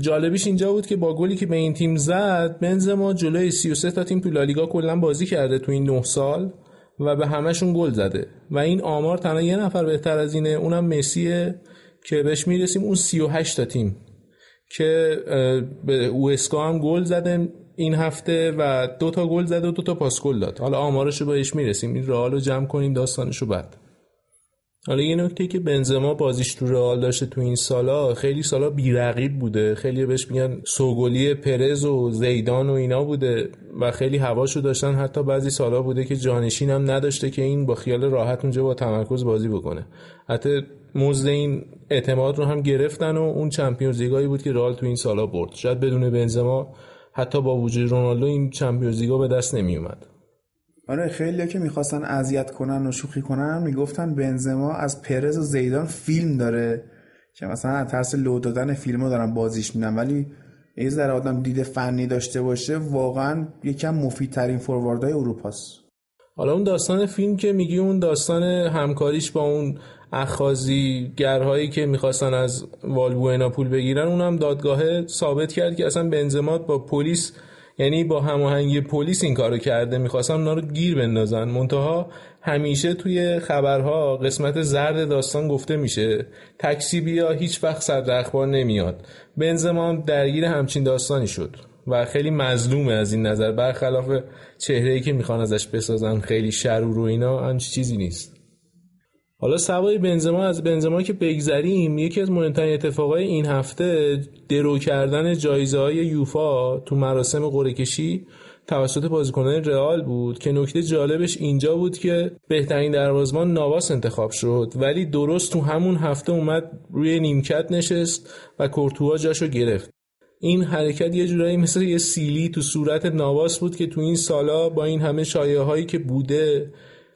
جالبیش اینجا بود که با گلی که به این تیم زد بنزما جلوی 33 تا تیم تو لالیگا کلا بازی کرده تو این 9 سال و به همشون گل زده. و این آمار تنها یه نفر بهتر از اینه اونم مسیه که بهش می‌رسیم اون 38 تا تیم که به اوسکا هم گل زده. این هفته و دو تا گل زده و دو تا پاس گل داد. حالا آمارش رو بهش می‌رسیم. این رئال رو جمع کنیم داستانش رو بعد. حالا یه نکته که بنزما بازیش تو رئال داشته تو این سالا خیلی سالا بیرقیب بوده. خیلی بهش میگن سوگلی پرز و زیدان و اینا بوده و خیلی هواشو داشتن. حتی بعضی سالا بوده که جانشین هم نداشته که این با خیال راحت اونجا با تمرکز بازی بکنه. حتی مزد این اعتماد رو هم گرفتن و اون چمپیونز لیگایی بود که رئال تو این سالا برد. شاید بدون بنزما حتی با وجود رونالدو این چمپیونز به دست نمی اومد آره خیلی که می‌خواستن اذیت کنن و شوخی کنن می‌گفتن بنزما از پرز و زیدان فیلم داره که مثلا از ترس لو دادن فیلمو دارن بازیش میدن. ولی یه ذره آدم دید فنی داشته باشه واقعا یکم مفیدترین فورواردهای اروپاست. حالا اون داستان فیلم که میگی اون داستان همکاریش با اون اخازی گرهایی که می‌خواستن از والبوئنا پول بگیرن اونم دادگاه ثابت کرد که اصلا بنزما با پلیس یعنی با هماهنگی پلیس این کارو کرده. می‌خواستم اونا رو گیر بندازن. منتها همیشه توی خبرها قسمت زرد داستان گفته میشه تکسی بیا هیچ وقت صدر اخبار نمیاد. بنزما درگیر همچین داستانی شد و خیلی مظلومه از این نظر. برخلاف چهره‌ای که می‌خوان ازش بسازن خیلی شرور و اینا چیزی نیست. حالا سوای بنزما از بنزما که بگذریم یکی از مهمترین اتفاقای این هفته درو کردن جایزه های یوفا تو مراسم قرعه کشی توسط بازیکنان رئال بود که نکته جالبش اینجا بود که بهترین دروازه‌بان نواس انتخاب شد ولی درست تو همون هفته اومد روی نیمکت نشست و کورتوا جاشو گرفت. این حرکت یه جورایی مثل یه سیلی تو صورت نواس بود که تو این سالا با این همه شایعه هایی که بوده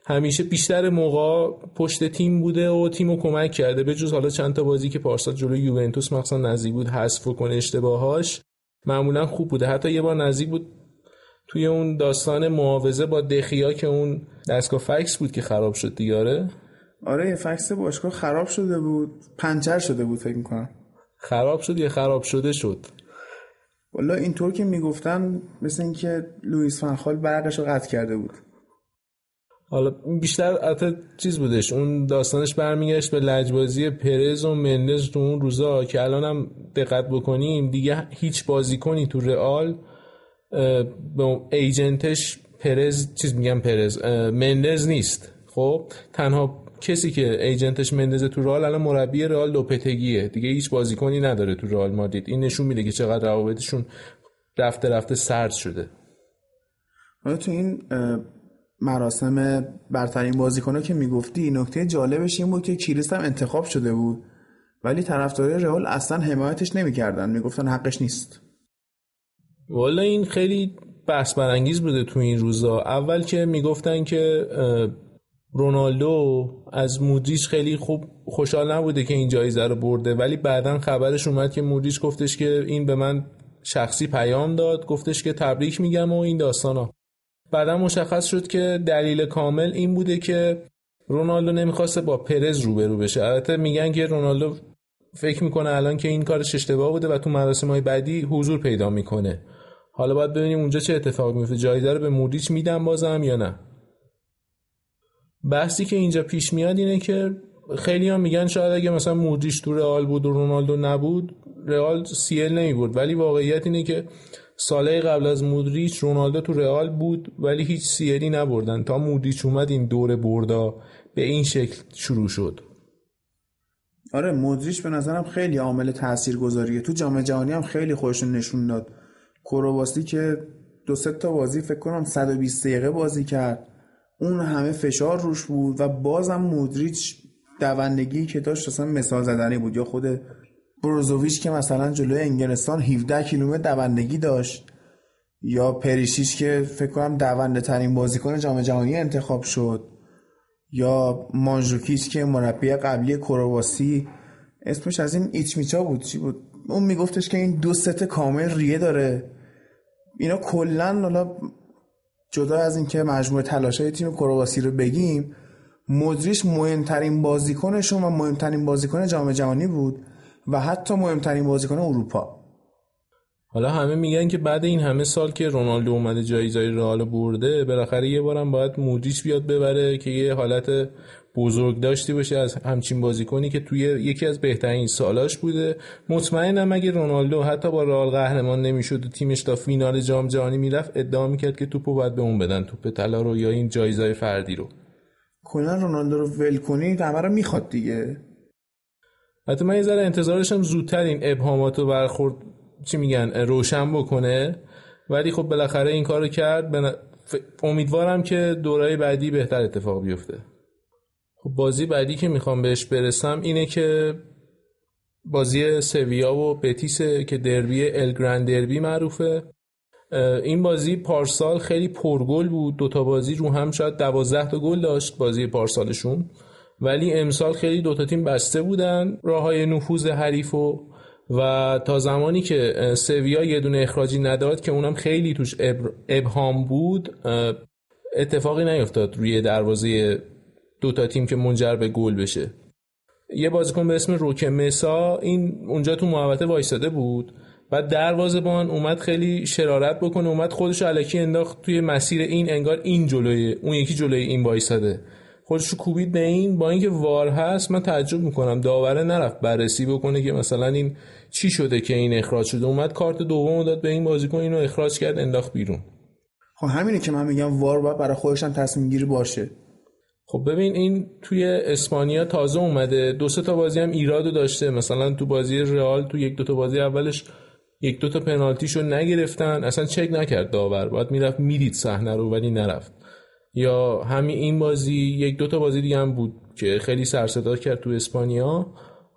همیشه بیشتر موقع پشت تیم بوده و تیم رو کمک کرده. به جز حالا چند تا بازی که پارسال جلوی یوونتوس مخصوصا نزدیک بود حذف کنه اشتباهاش معمولا خوب بوده. حتی یه بار نزدیک بود توی اون داستان معاوضه با دخیا که اون دستگاه فکس بود که خراب شد دیگاره آره؟ یه فکس باشگاه خراب شده بود. پنچر شده بود فکر می‌کنم. خراب شد یا خراب شده شد؟ والا اینطور که می‌گفتن مثل اینکه لوئیس فن‌خال برقش رو قطع کرده بود. حالا بیشتر حتی چیز بودش اون داستانش برمیگشت به لجبازی پرز و مندز تو اون روزا که الان هم دقت بکنیم دیگه هیچ بازیکنی تو رئال به agent ش پرز چیز میگم پرز مندز نیست. خب تنها کسی که agent ش مندز تو رئال الان مربی رئال لوپتگیه دیگه هیچ بازیکنی نداره تو رئال مادرید این نشون میده که چقدر روابطشون رفته رفته سرد شده. تو این مراسم برترین بازیکنه که می‌گفتی نکته جالبش این بود که کریس هم انتخاب شده بود. ولی طرفدارای رئال اصلا حمایتش نمی‌کردن. می‌گفتن حقش نیست. والا این خیلی بحث برانگیز بوده تو این روزا. اول که می‌گفتن که رونالدو از مودریچ خیلی خوب خوشحال نبوده که این جایزه رو برده. ولی بعدا خبرش اومد که مودریچ گفتش که این به من شخصی پیام داد. گفتش که تبریک میگم و این داستانا. بعدا مشخص شد که دلیل کامل این بوده که رونالدو نمی‌خواسته با پرز روبرو بشه. البته میگن که رونالدو فکر می‌کنه الان که این کارش اشتباه بوده و تو مراسم های بعدی حضور پیدا می‌کنه. حالا باید ببینیم اونجا چه اتفاق میفته جایزه رو به مودریچ میدن بازم یا نه؟ بحثی که اینجا پیش میاد اینه که خیلی هم میگن شاید اگه مثلا مودریچ تو رئال بود و رونالدو نبود رئال سیل نمی بود ولی واقعیت اینه که ساله قبل از مودریچ رونالدو تو رئال بود ولی هیچ سیلی نبردن. تا مودریچ اومد این دور بردا به این شکل شروع شد. آره مودریچ به نظرم خیلی عامل تاثیرگذاریه. تو جام جهانی هم خیلی خودشون نشون داد. کرواسی که دو سه تا بازی فکر کنم 120 دقیقه بازی کرد. اون همه فشار روش بود و بازم مودریچ دوندگی که داشت اصلا مثال زدنی بود. یا خود بروزوویچ که مثلا جلوی انگلستان 17 کیلومتر دوندگی داشت. یا پریشیش که فکر کنم دونده ترین بازیکن جام جهانی انتخاب شد. یا مانجوکیچ که مربی قبلی کرواسی. اسمش از این ایچمیچا بود. چی بود؟ اون میگفتش که این دو ست کامل ریه داره. اینا کلا حالا جدا از اینکه مجموعه تلاشای تیم کرواسی رو بگیم مدریش مهمترین بازیکنشون و مهمترین بازیکن جام جهانی بود. و حتی مهمترین بازیکن اروپا. حالا همه میگن که بعد این همه سال که رونالدو اومده جایزای رئال برده بالاخره یه بارم باید مودریچ بیاد ببره که یه حالت بزرگ داشتی باشه از همچین بازیکنی که توی یکی از بهترین سالاش بوده. مطمئنم اگه رونالدو حتی با رئال قهرمان نمی‌شد و تیمش تا فینال جام جهانی می‌رفت ادعا می‌کرد که توپو باید به اون بدن توپ طلا رو یا این جایزای فردی رو. کلا رونالدو رو ول کنید همه رو می‌خواد دیگه. حتی من یه ذره انتظارشم زودتر این ابهامات رو برخورد چی میگن روشن بکنه. ولی خب بالاخره این کارو کرد. امیدوارم که دورای بعدی بهتر اتفاق بیفته. خب بازی بعدی که می‌خوام بهش برسم اینه که بازی سویا و بتیسه که دربی الگرند دربی معروفه. این بازی پارسال خیلی پرگل بود. دوتا بازی رو هم شاید دوازده تا گل داشت بازی پارسالشون. ولی امسال خیلی دوتا تیم بسته بودن راه های نفوذ حریف و و تا زمانی که سویا یه دونه اخراجی نداد که اونم خیلی توش ابهام بود اتفاقی نیفتاد روی دروازه دوتا تیم که منجر به گل بشه. یه بازیکن به اسم روک مسا این اونجا تو محوطه وایساده بود. بعد دروازه‌بان اومد خیلی شرارت بکنه اومد خودش علکی انداخت توی مسیر این انگار این جلوی اون یکی جلوی این وایساده. خودشو کوبید به این با اینکه وار هست من تعجب می‌کنم. داوره نرفت بررسی بکنه که مثلا این چی شده که این اخراج شده. اومد کارت دوم داد به این بازیکن اینو اخراج کرد انداخت بیرون. خب همینه که من میگم وار باید برای خودش هم تصمیم گیری باشه. خب ببین این توی اسپانیا تازه اومده. دو سه تا بازی هم ایرادو داشته. مثلا تو بازی رئال تو یک دو تا بازی اولش یک دو تا پنالتیشو نگرفتن. اصلا چک نکرد داور. باید می‌رفت می‌دید صحنه رو ولی نرفت. یا همین این بازی یک دو تا بازی دیگه هم بود که خیلی سر کرد تو اسپانیا.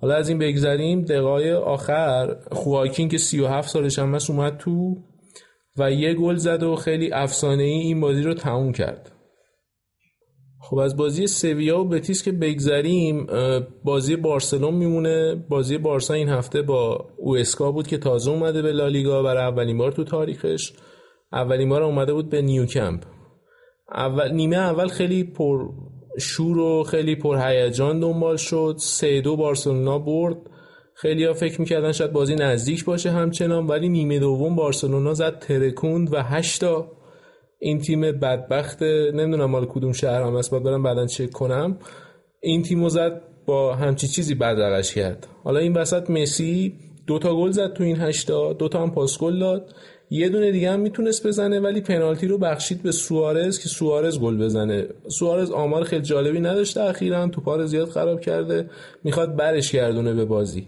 حالا از این بگذریم دقایق آخر خواکین که 37 سالش هم اومد تو و یه گل زد و خیلی افسانه ای این بازی رو تموم کرد. خب از بازی سویا و بتیس که بگذریم بازی بارسلون میمونه. بازی بارسا این هفته با اوسکا بود که تازه اومده به لالیگا برای اولین بار تو تاریخش. اولین بار اومده بود به نیوکمپ. اول نیمه اول خیلی پر شور و خیلی پر هیجان دنبال شد. سه دو بارسلونا برد. خیلی ها فکر می‌کردن شاید بازی نزدیک باشه همچنان ولی نیمه دوم بارسلونا زد ترکوند و هشتا این تیم بدبخت. نمی‌دونم مال کدوم شهر هم است باید برم بعدا چک کنم. این تیمو زد با همچی چیزی بدرقش کرد. حالا این وسط مسی دوتا گل زد تو این هشتا دوتا هم پاس گل داد. یه دونه دیگه هم می‌تونست بزنه ولی پنالتی رو بخشید به سوارز که سوارز گل بزنه. سوارز آمار خیلی جالبی نداشته اخیرا تو پار زیاد خراب کرده می‌خواد برش گردونه به بازی.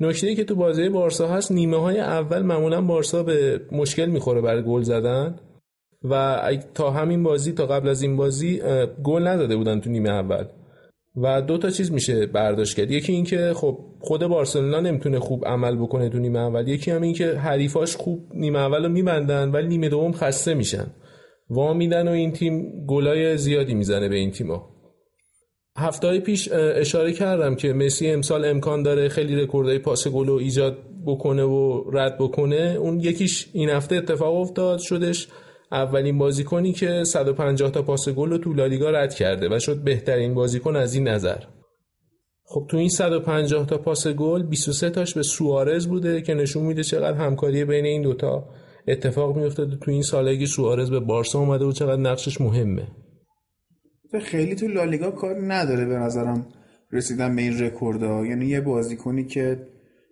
نکته که تو بازی بارسا هست نیمه های اول معمولا بارسا به مشکل می‌خوره برای گل زدن و تا همین بازی تا قبل از این بازی گل نداده بودن تو نیمه اول. و دو تا چیز میشه برداشت کرد. یکی اینکه خب خود بارسلونا نمی‌تونه خوب عمل بکنه تو نیمه اول. یکی هم اینکه حریفاش خوب نیمه اول میبندن ولی نیمه دوم خسته میشن. وا میدن و این تیم گلای زیادی می‌زنه به این تیما هفته پیش اشاره کردم که مسی امسال امکان داره خیلی رکوردهای پاس گل رو ایجاد بکنه و رد بکنه. اون یکیش این هفته اتفاق افتاد شدش اولین بازیکنی که 150 تا پاس گل تو لالیگا رد کرده و شد بهترین بازیکن از این نظر. خب تو این 150 تا پاس گل 23 تاش به سوارز بوده که نشون میده چقدر همکاری بین این دوتا اتفاق میفته تو این سالگی سوارز به بارسا اومده و چقدر نقشش مهمه. خیلی تو لالیگا کار نداره به نظرم رسیدن به این رکوردها یعنی یه بازیکنی که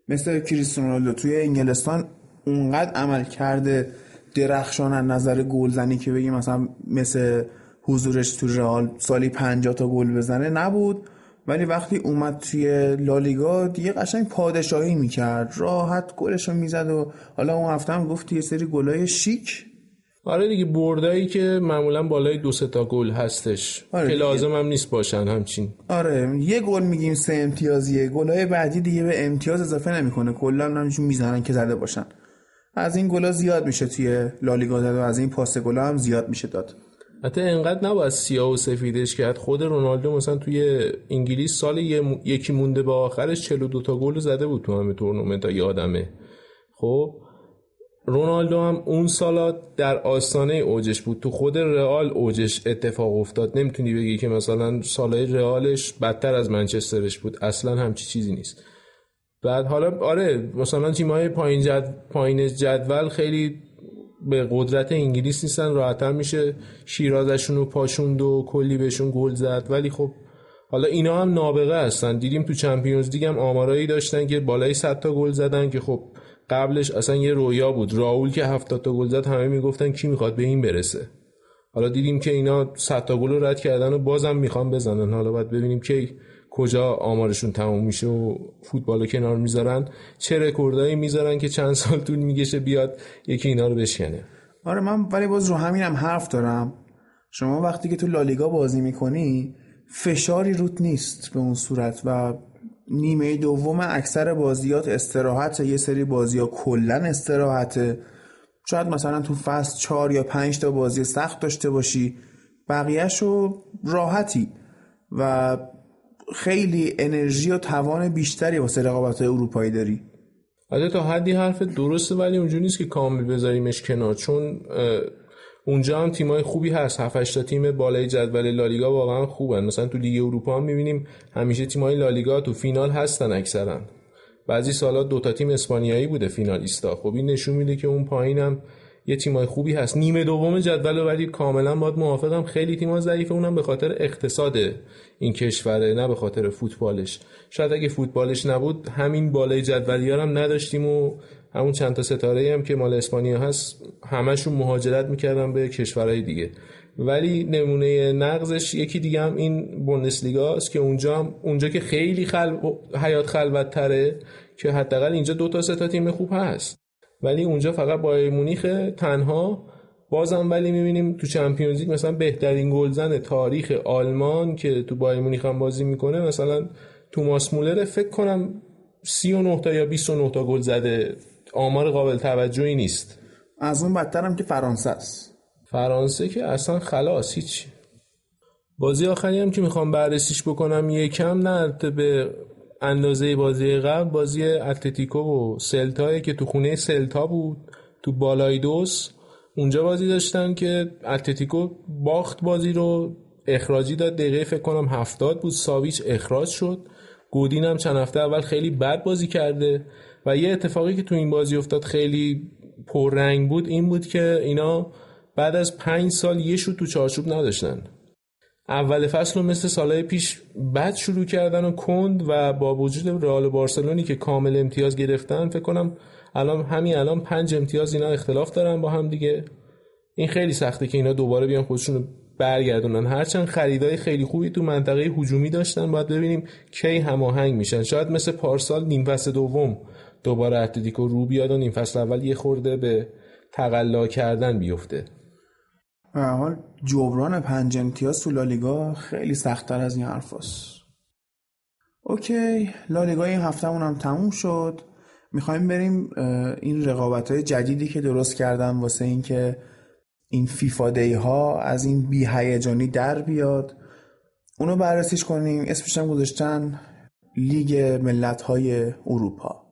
مثل کریستیانو رونالدو توی انگلستان اونقدر عمل کرده درخشان از نظر گلزنی که بگیم مثلا مثل حضورش تو رئال سالی 50 تا گل بزنه نبود. ولی وقتی اومد توی لالیگا دیگه قشنگ پادشاهی می‌کرد. راحت گلشو می‌زد و حالا اون هفته هم گفت یه سری گلای شیک. آره دیگه بردایی که معمولا بالای دو تا گل هستش. آره که لازم هم نیست باشن همچین. آره یه گل میگیم سه امتیازیه. گلای بعدی دیگه به امتیاز اضافه نمی‌کنه. کلا همشون می‌زنن که زده باشن. از این گلا زیاد میشه توی لالیگا داد و از این پاس گلا هم زیاد میشه داد. حتی انقدر نباید سیاه و سفیدش کرد. خود رونالدو مثلا توی انگلیس سال یکی مونده به آخرش 42 تا گل زده بود تو همه تورنمنت ها یادمه خب رونالدو هم اون سالا در آستانه اوجش بود. تو خود رئال اوجش اتفاق افتاد. نمی‌تونی بگی که مثلا سالهای رئالش بدتر از منچسترش بود. اصلا همچی چیزی نیست. بعد حالا آره مثلا تیم‌های پایین جد... پایین جدول خیلی به قدرت انگلیس نیستن راحتتر میشه شیرازشون رو پاشوند و کلی بهشون گل زد. ولی خب حالا اینا هم نابغه هستن. دیدیم تو چمپیونز لیگ هم آمارایی داشتن که بالای 100 تا گل زدن که خب قبلش اصلا یه رویا بود. راول که 70 تا گل زد همه می‌گفتن کی می‌خواد به این برسه. حالا دیدیم که اینا 100 تا گل رو رد کردن و بازم می‌خوان بزنن. حالا باید ببینیم کی کجا آمارشون تموم میشه و فوتبال کنار می‌ذارن چه رکوردایی می‌ذارن که چند سال طول میگشه بیاد یکی اینا رو بشکنه. آره من ولی باز رو همینم حرف دارم. شما وقتی که تو لالیگا بازی می‌کنی فشاری روت نیست به اون صورت و نیمه دوم اکثر بازیات استراحت یه سری بازی ها کلا استراحته. شاید مثلا تو فصل چهار یا پنج تا بازی سخت داشته باشی بقیهشو راحتی. و خیلی انرژی و توان بیشتری واسه رقابت اروپایی داری. البته تا حدی حرف درسته ولی اونجوری نیست که کامل بذاریمش کنار چون اونجا هم تیمای خوبی هست. 7 تا تیم بالای جدول لالیگا واقعا خوبن. مثلا تو لیگ اروپا هم می‌بینیم همیشه تیمای لالیگا تو فینال هستن اکثرا. بعضی سالا دو تا تیم اسپانیایی بوده فینالیستا. خب این نشون میده که اون پایینم یه تیمای خوبی هست. نیمه دوم جدول ولی کاملا باید موافقم. خیلی تیم‌ها ضعیفه. اونم به خاطر اقتصاد این کشوره نه به خاطر فوتبالش. شاید اگه فوتبالش نبود همین بالای جدولی هم نداشتیم و همون چند تا ستاره هم که مال اسپانیا هست همشون مهاجرت می‌کردن به کشورهای دیگه. ولی نمونه نقضش یکی دیگه هم این بوندسلیگا است که اونجا اونجا که خیلی خل... حیات خلوت تره که حداقل اینجا دو تا سه تا تیم خوب هست. ولی اونجا فقط بایر مونیخ تنها بازم ولی می‌بینیم تو چمپیونز لیگ مثلا بهترین گلزن تاریخ آلمان که تو بایر مونیخ هم بازی می‌کنه مثلا توماس مولر فکر کنم 39 تا یا 29 تا گل زده. آمار قابل توجهی نیست. از اون بدترم که فرانسه است. فرانسه که اصلا خلاص هیچ. بازی آخری هم که می‌خوام بررسیش بکنم یکم نه به اندازه بازی قبل بازی اتلتیکو و سلتایی که تو خونه سلتا بود تو بالای دوس اونجا بازی داشتن که اتلتیکو باخت بازی رو اخراجی داد. دقیقه فکر کنم هفتاد بود. ساویچ اخراج شد. گودین هم چند هفته اول خیلی بد بازی کرده. و یه اتفاقی که تو این بازی افتاد خیلی پررنگ بود این بود که اینا بعد از پنج سال یه شوت تو چارچوب نداشتن. اول فصل رو مثل سالهای پیش بد شروع کردن و کند و با وجود رئال بارسلونی که کامل امتیاز گرفتن فکر کنم الان همین الان پنج امتیاز اینا اختلاف دارن با هم دیگه. این خیلی سخته که اینا دوباره بیان خودشون برگردونن. هرچند خریدای خیلی خوبی تو منطقه هجومی داشتن باید ببینیم کی هماهنگ میشن. شاید مثل پارسال نیم فصل دوم دوباره اتلتیکو رو بیاد و نیم فصل اول یه خورده به تقلا کردن بیفته. به حال جبران پنج امتیاز تو لالیگا خیلی سختتر از این حرف هست. اوکی لالیگا این هفتهمون هم تموم شد. می‌خوایم بریم این رقابت های جدیدی که درست کردم واسه اینکه این فیفا دی ها از این بی هیجانی در بیاد. اونو بررسیش کنیم. اسمش هم گذاشتن لیگ ملت های اروپا.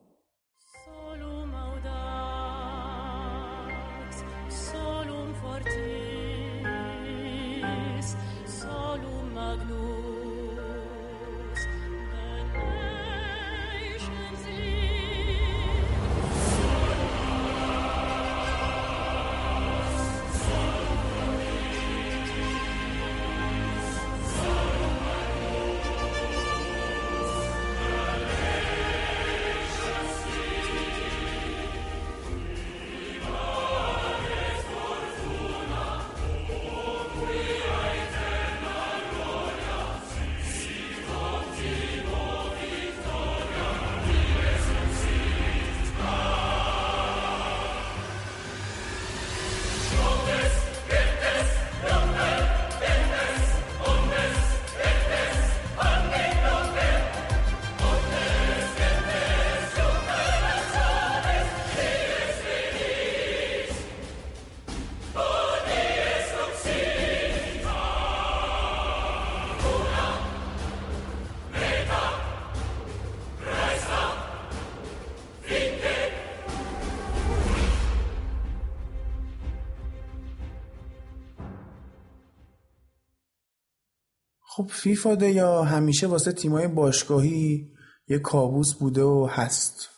خب فیفا یا همیشه واسه تیمای باشگاهی یه کابوس بوده و هست.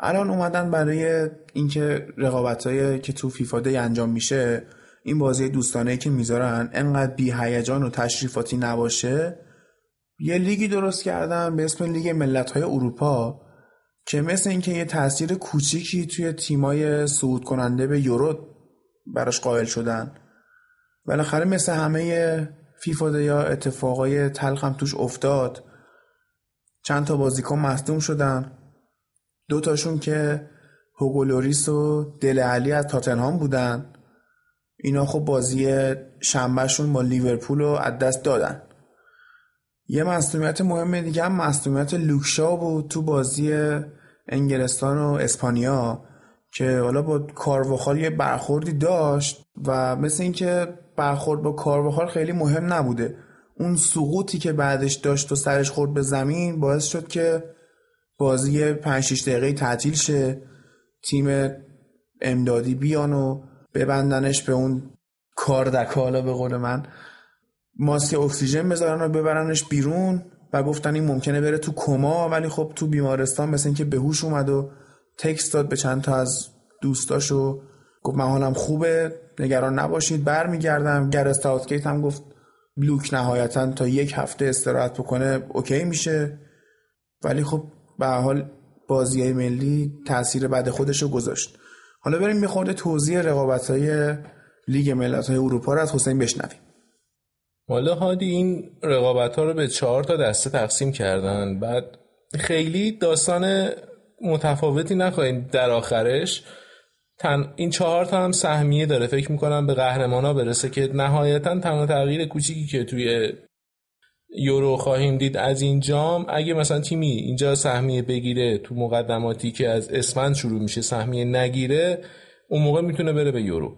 الان اومدن برای اینکه رقابتایی که تو فیفا دی انجام میشه این بازی دوستانه که می‌ذارن انقدر بی هیجان و تشریفاتی نباشه. یه لیگی درست کردن به اسم لیگ ملت های اروپا که مثل اینکه یه تاثیر کوچیکی توی تیمای صعود کننده به یورو براش قائل شدن. بالاخره مثل همه فیفا یا اتفاقای تلخم توش افتاد. چند تا بازیکن مصدوم شدن. دو تاشون که هوگولوریس و دل علی از تاتنهام بودن. اینا خب بازی شنبهشون با لیورپول رو از دست دادن. یه مصدومیت مهم دیگه هم مصدومیت لوکشا بود تو بازی انگلستان و اسپانیا که حالا با کارواخال یه برخوردی داشت و مثل اینکه برخورد با کارواخال خیلی مهم نبوده. اون سقوطی که بعدش داشت و سرش خورد به زمین باعث شد که بازی 5 6 دقیقه تعطیل شه تیم امدادی بیان و ببندنش به اون کاردکالا به قول من ماسک اکسیژن بذارن و ببرنش بیرون و گفتن این ممکنه بره تو کما ولی خب تو بیمارستان مثل اینکه بهوش اومد و text داد به چند تا از دوستاشو گفت من حالم خوبه. نگران نباشید. برمیگردم. گرت ساوتگیت هم گفت لوک نهایتا تا یک هفته استراحت بکنه okay میشه. ولی خب به هر حال بازی ملی تاثیر بد خودش رو گذاشت. حالا بریم یه خورده توضیح رقابت های لیگ ملت های اروپا رو از حسین بشنویم. حالا هادی این رقابت ها رو به چهار تا دسته تقسیم کردن. بعد خیلی داستان متفاوتی نخواهیم در آخرش. تن این چهار تا هم سهمیه داره. فکر می‌کنم به قهرمان ها برسه که نهایتا تنها تغییر کوچیکی که توی یورو خواهیم دید از این جام اگه مثلا تیمی اینجا سهمیه بگیره تو مقدماتی که از اسفند شروع میشه سهمیه نگیره اون موقع می‌تونه بره به یورو.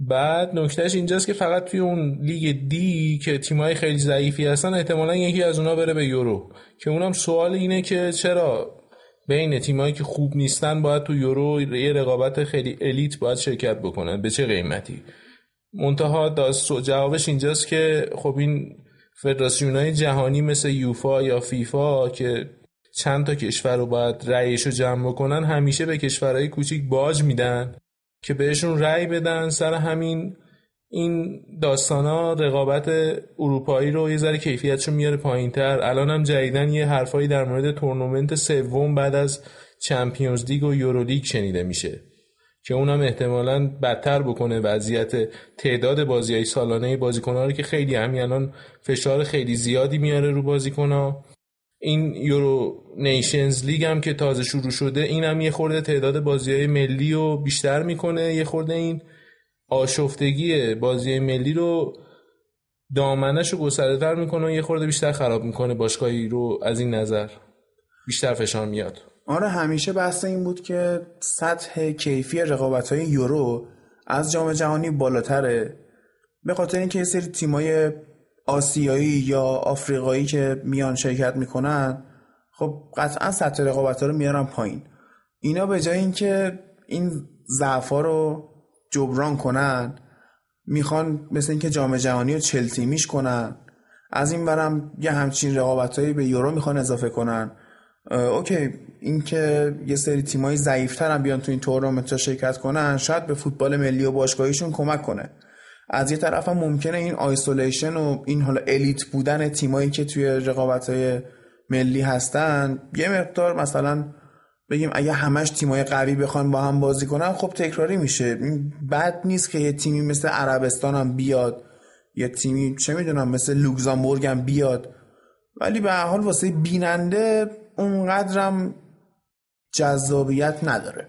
بعد نکتهش اینجاست که فقط توی اون لیگ دی که تیمای خیلی ضعیفی هستن احتمالا یکی از اونا بره به یورو. که اونم سوال اینه که چرا بین تیمایی که خوب نیستن باید تو یورو یه رقابت خیلی الیت باید شرکت بکنن. به چه قیمتی؟ منتها داست جوابش اینجاست که خب این فدراسیون های جهانی مثل یوفا یا فیفا که چند تا کشور رو باید رأیش رو جمع بکنن همیشه به کشورهای کوچیک باج میدن که بهشون رأی بدن سر همین این داستان ها رقابت اروپایی رو یه ذره کیفیتشو میاره پایین تر الان هم جدیدن یه حرفایی در مورد تورنمنت سوم بعد از چمپیونز لیگ و یورولیگ شنیده میشه که اونم احتمالا بدتر بکنه وضعیت تعداد بازی های سالانه بازیکن رو که خیلی همین الان فشار خیلی زیادی میاره رو بازیکن ها این یورو نیشنز لیگ هم که تازه شروع شده این هم یه خورده تعداد بازی های ملی رو بیشتر می‌کنه یه خورده این آشفتگی بازی ملی رو دامنش رو گسترده می‌کنه و یه خورده بیشتر خراب می‌کنه باشگاهی رو از این نظر. بیشتر فشار میاد. آره همیشه بحث این بود که سطح کیفی رقابت های یورو از جام جهانی بالاتره. به خاطر اینکه یه سری تیمای آسیایی یا آفریقایی که میان شرکت می‌کنن خب قطعا سطح رقابت ها رو میارن پایین. اینا به جای اینکه این ضعف رو جبران کنن می‌خوان مثل اینکه جام جهانی رو چهل تیمیش کنن. از اینورم یه همچین رقابتهایی به یورو می‌خوان اضافه کنن. okay اینکه یه سری تیمایی ضعیفتر هم بیان تو این تورنمنت شرکت کنن شاید به فوتبال ملی و باشگاهیشون کمک کنه. از یه طرف هم ممکنه این isolation و این حالا elite بودن تیمایی که توی رقابت های ملی هستن یه مقدار مثلا بگیم اگه همش تیمای قوی بخوان با هم بازی کنن خب تکراری میشه. بد نیست که یه تیمی مثل عربستان هم بیاد یه تیمی چه می‌دونم مثل لوکزامبورگ هم بیاد. ولی به حال واسه بیننده اونقدرم جذابیت نداره.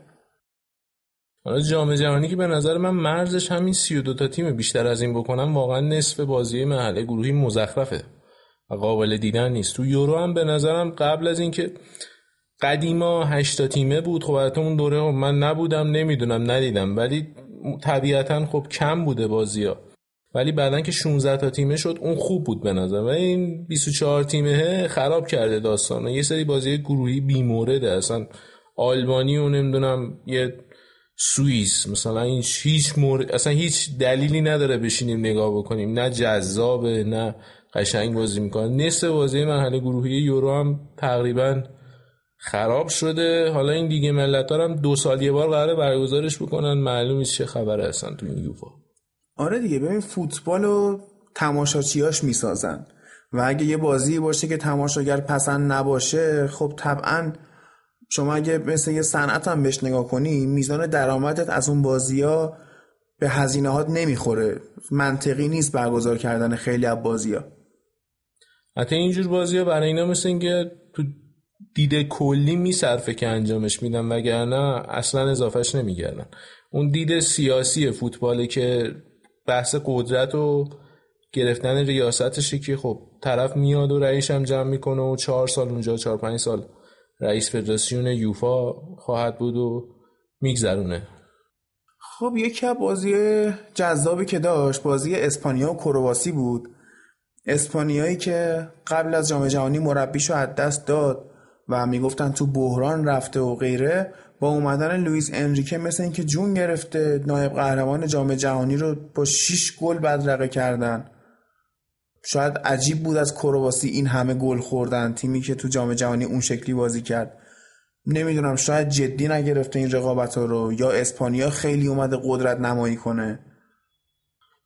حالا جام جهانی که به نظر من مرزش همین 32 تا تیم بیشتر از این بکنم واقعا نصف بازی محله گروهی مزخرفه و قابل دیدن نیست. تو یورو هم به نظرم قبل از اینکه قدیما 8 تا تیمه بود. خب البته اون دوره من نبودم نمی‌دونم ندیدم. ولی طبیعتا خب کم بوده بازی ها ولی بعدا که 16 تا تیمه شد اون خوب بود به نظر و این 24 تیمه خراب کرده داستان. یه سری بازی گروهی بیمورده. اصلا آلبانی و نمی‌دونم یه سوئیس. مثلا این هیچ مور... اصلا هیچ دلیلی نداره بشینیم نگاه بکنیم. نه جذابه نه قشنگ بازی می‌کنه. نصف بازی مرحله گروهی یورو هم تقریبا خراب شده. حالا این دیگه ملت هم دو سال یه بار قراره برگزارش بکنن. معلوم چه خبره هستن تو این یوفا. آره دیگه ببین فوتبال و تماشاچیاش می‌سازن. و اگه یه بازی باشه که تماشاگر پسند نباشه خب طبعا شما اگه مثل یه صنعت هم بهش نگاه کنی میزان درآمدت از اون بازی ها به هزینه هات نمی‌خوره. منطقی نیست برگزار کردن خیلی از بازی ها حتی اینجور بازی ها برای اینا مثل اینکه تو دید کلی میصرفه که انجامش میدن وگرنه اصلا اضافهش نمیگردن. اون دید سیاسی فوتباله که بحث قدرت و گرفتن ریاستشه که خب طرف میاد و رئیس هم جمع می‌کنه و چهار سال اونجا چهار پنج سال رئیس فدراسیون یوفا خواهد بود و میگذرونه. خب یکی از بازی جذابی که داشت بازی اسپانیا و کرواسی بود. اسپانیایی که قبل از جام جهانی مربیشو از دست داد. و می‌گفتن تو بحران رفته و غیره با اومدن لوئیس انریکه مثل اینکه جون گرفته نایب قهرمان جام جهانی رو با 6 گل بدرقه کردن. شاید عجیب بود از کرواسی این همه گل خوردن تیمی که تو جام جهانی اون شکلی بازی کرد. نمی‌دونم شاید جدی نگرفته این رقابت ها رو یا اسپانیا خیلی اومده قدرت نمایی کنه.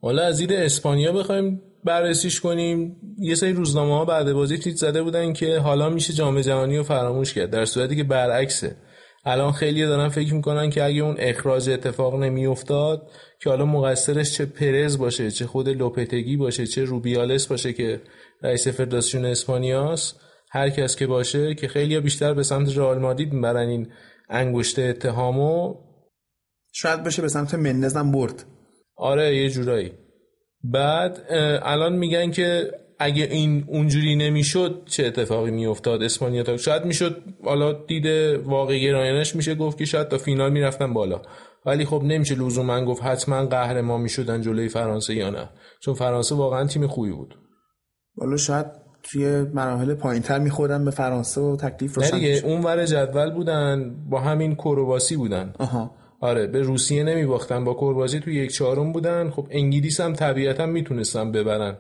حالا از دید اسپانیا بخوایم بررسیش کنیم. یه سری روزنامه ها بعد بازی تیت زده بودن که حالا میشه جام جهانی رو فراموش کرد. در صورتی که برعکسه. الان خیلی دارن فکر می‌کنن که اگه اون اخراج اتفاق نمیافتاد که حالا مقصرش چه پرز باشه چه خود لوپتگی باشه چه روبیالس باشه که رئیس فدراسیون اسپانیاست هر کس که باشه که خیلی بیشتر به سمت رئال مادرید می‌برن این انگشت اتهامو. شاید بشه به سمت منزم برد. آره یه جورایی. بعد الان میگن که اگه این اونجوری نمی‌شد چه اتفاقی میافتاد؟ اسپانیا تا شاید می‌شد حالا دید واقعی گرایانش میشه گفت که شاید تا فینال می‌رفتن بالا. ولی خب نمیشه لزوما گفت حتما قهرمان می‌شدن جلوی فرانسه یا نه. چون فرانسه واقعا تیم خوبی بود. والا شاید توی مراحل پایینتر میخوردن به فرانسه و تکلیف روشن دیگه اون ور جدول بودن با همین کرواسی بودن. آها. آره به روسیه نمیباختن با کرواسی تو یک چهارم بودن. خب انگلیس هم طبیعتا می‌تونستن ببرن.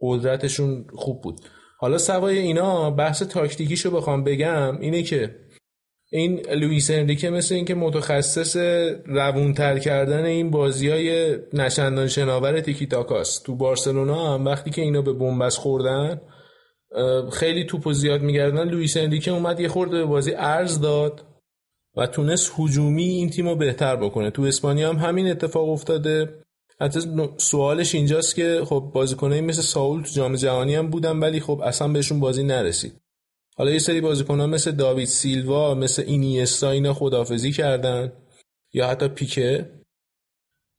قدرتشون خوب بود. حالا سوای اینا بحث تاکتیکیشو بخوام بگم اینه که این لوئیس انریکه مثل اینکه متخصص روونتر کردن این بازی های نشندان شناور تیکی تاکاست تو بارسلونا هم وقتی که اینا به بنبست خوردن خیلی توپو زیاد میگردن. لوئیس انریکه اومد یه خورده به بازی ارز داد. و تونست هجومی این تیم رو بهتر بکنه. تو اسپانیا هم همین اتفاق افتاده. حتی سوالش اینجاست که خب بازیکنایی مثل ساول تو جام جهانی هم بودن ولی خب اصلا بهشون بازی نرسید. حالا یه سری بازیکن‌ها مثل داوید سیلوا مثل اینیستا اینا خدافزی کردن یا حتی پیکه.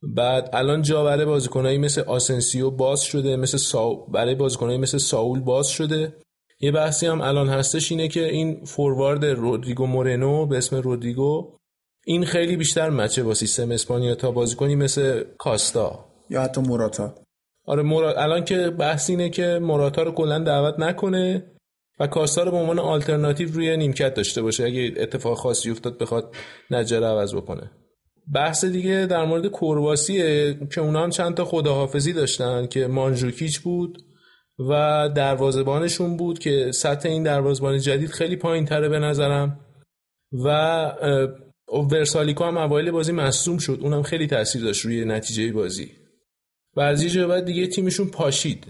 بعد الان جا برای بازیکنایی مثل آسنسیو باز شده مثل سا... برای بازیکنایی مثل ساول باز شده. یه بحثی هم الان هستش اینه که این فوروارد رودریگو مورنو به اسم رودریگو این خیلی بیشتر مچه با سیستم اسپانیا تا بازیکنی مثل کاستا. یا حتی موراتا. آره مراد الان که بحث اینه که موراتا رو کلا دعوت نکنه و کاستا رو به عنوان آلترناتیو روی نیمکت داشته باشه اگه اتفاق خاصی افتاد بخواد نجره عوض بکنه. بحث دیگه در مورد کورواسیه که اونا هم چند تا خداحافظی داشتن که مانجوکیچ بود. و دروازبانشون بود که سطح این دروازبان جدید خیلی پایین تره به نظرم. و ورسالیکو هم اوایل بازی مصوم شد. اونم خیلی تاثیر داشت روی نتیجه بازی. و از یه بعد دیگه تیمشون پاشید.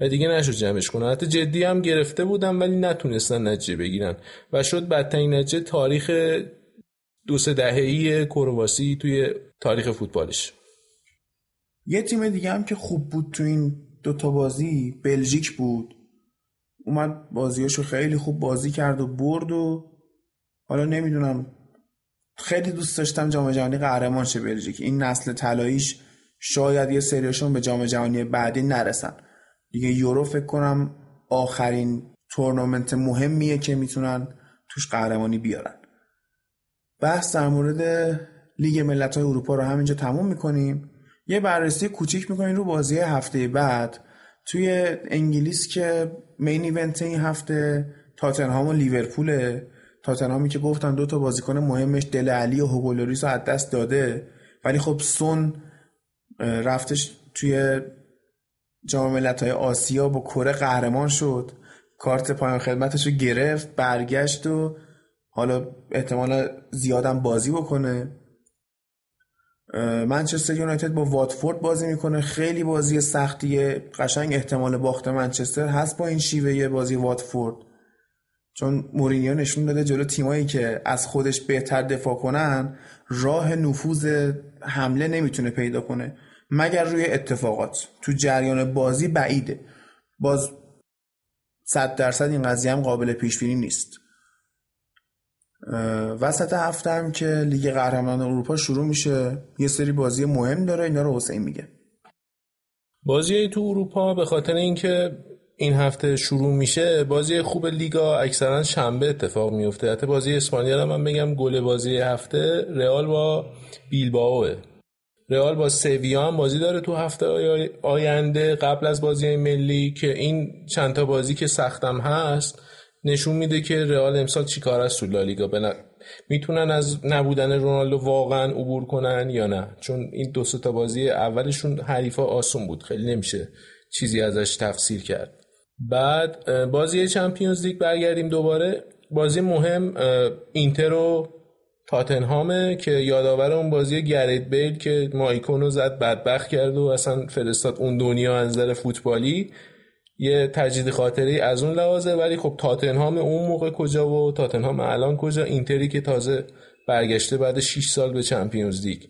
و دیگه نشد جمعش کنن حتی جدی هم گرفته بودن ولی نتونستن نتیجه بگیرن. و شد بدترین نتیجه تاریخ دو سه دهه‌ای کرواسی توی تاریخ فوتبالش. یه تیم دیگه هم که خوب بود تو این دوتا بازی بلژیک بود. اومد بازیاشو خیلی خوب بازی کرد و برد و حالا نمی‌دونم خیلی دوست داشتم جام جهانی قهرمان شه بلژیک. این نسل طلاییش شاید یه سریاشون به جام جهانی بعدی نرسن. دیگه یورو فکر کنم آخرین تورنمنت مهمیه که می‌تونن توش قهرمانی بیارن. بحث در مورد لیگ ملت های اروپا رو همینجا تموم می‌کنیم. یه بررسی کوچیک می‌کنیم رو بازی هفته بعد توی انگلیس که main event این هفته تاتنهام و لیورپول تاتنهامی که گفتن دو تا بازیکن مهمش دله علی و هوگو لوریس رو از دست داده. ولی خب سون رفتش توی جام ملت‌های آسیا با کره قهرمان شد. کارت پایان خدمتش رو گرفت برگشت و حالا احتمال زیادم بازی بکنه. منچستر یونایتد با واتفورد بازی می‌کنه. خیلی بازی سختیه قشنگ احتمال باخت منچستر هست با این شیوه بازی واتفورد. چون مورینیو نشون داده جلو تیمایی که از خودش بهتر دفاع کنن راه نفوذ حمله نمی‌تونه پیدا کنه. مگر روی اتفاقات. تو جریان بازی بعیده. باز صد درصد این قضیه هم قابل پیش بینی نیست. وسط هفته هم که لیگ قهرمانان اروپا شروع میشه یه سری بازی مهم داره اینا رو حسین میگه. بازی تو اروپا به خاطر اینکه این هفته شروع میشه بازی خوب لیگا اکثرا شنبه اتفاق میفته حتی بازی اسپانیا رو من بگم گل بازی هفته رئال با بیلبائوه رئال با سویا هم بازی داره تو هفته آینده قبل از بازی ملی که این چند تا بازی که سختم هست نشون میده که رئال امسال چیکار است تو لالیگا بنا... می‌تونن از نبودن رونالدو واقعا عبور کنن یا نه؟ چون این دو تا بازی اولشون حریفا آسون بود. خیلی نمیشه چیزی ازش تفسیر کرد. بعد بازی چمپیونز لیگ برگردیم دوباره. بازی مهم اینتر و تاتنهامه که یادآور اون بازی گرید بیل که مایکونو زد بدبخت کرد و اصلا فرستاد اون دنیا از نظر فوتبالی. یه تجدید خاطری از اون لحاظه ولی خب تاتنهام اون موقع کجا و تاتنهام الان کجا؟ اینتری که تازه برگشته بعد 6 سال به چمپیونز لیگ.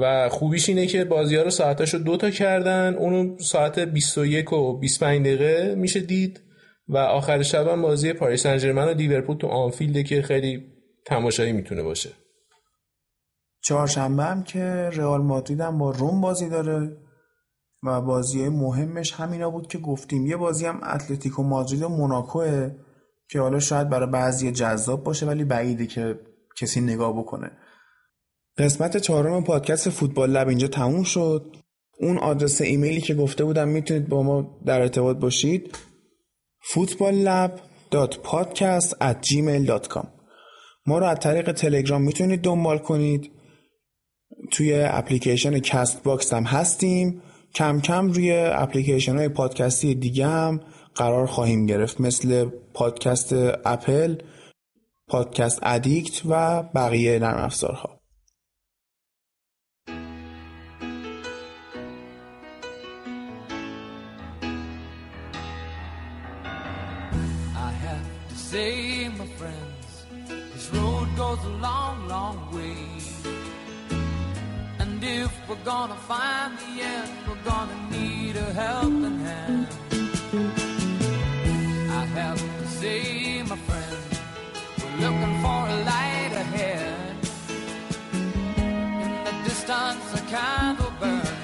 و خوبیش اینه که بازی ها رو ساعتش رو دوتا کردن اونو ساعت 21 و 25 دقیقه میشه دید و آخر شب هم بازی پاریس سن و لیورپول تو آنفیلده که خیلی تماشایی می‌تونه باشه. چهارشنبه هم که رئال مادرید هم با روم بازی داره. و بازی مهمش همینا بود که گفتیم. یه بازی هم اتلتیکو مادرید و موناکوه که حالا شاید برای بعضی جذاب باشه ولی بعیده که کسی نگاه بکنه. قسمت چهارم پادکست فوتبال لب اینجا تموم شد. اون آدرس ایمیلی که گفته بودم می‌تونید با ما در ارتباط باشید. footballlab.podcast@gmail.com ما رو از طریق تلگرام می‌تونید دنبال کنید. توی اپلیکیشن کست باکس هم هستیم. کم کم روی اپلیکیشن های پادکستی دیگه هم قرار خواهیم گرفت مثل پادکست اپل پادکست ادیکت و بقیه نرم افزارها. If we're gonna find the end, we're gonna need a helping hand. I have to say, my friend, we're looking for a light ahead. In the distance, a candle burns.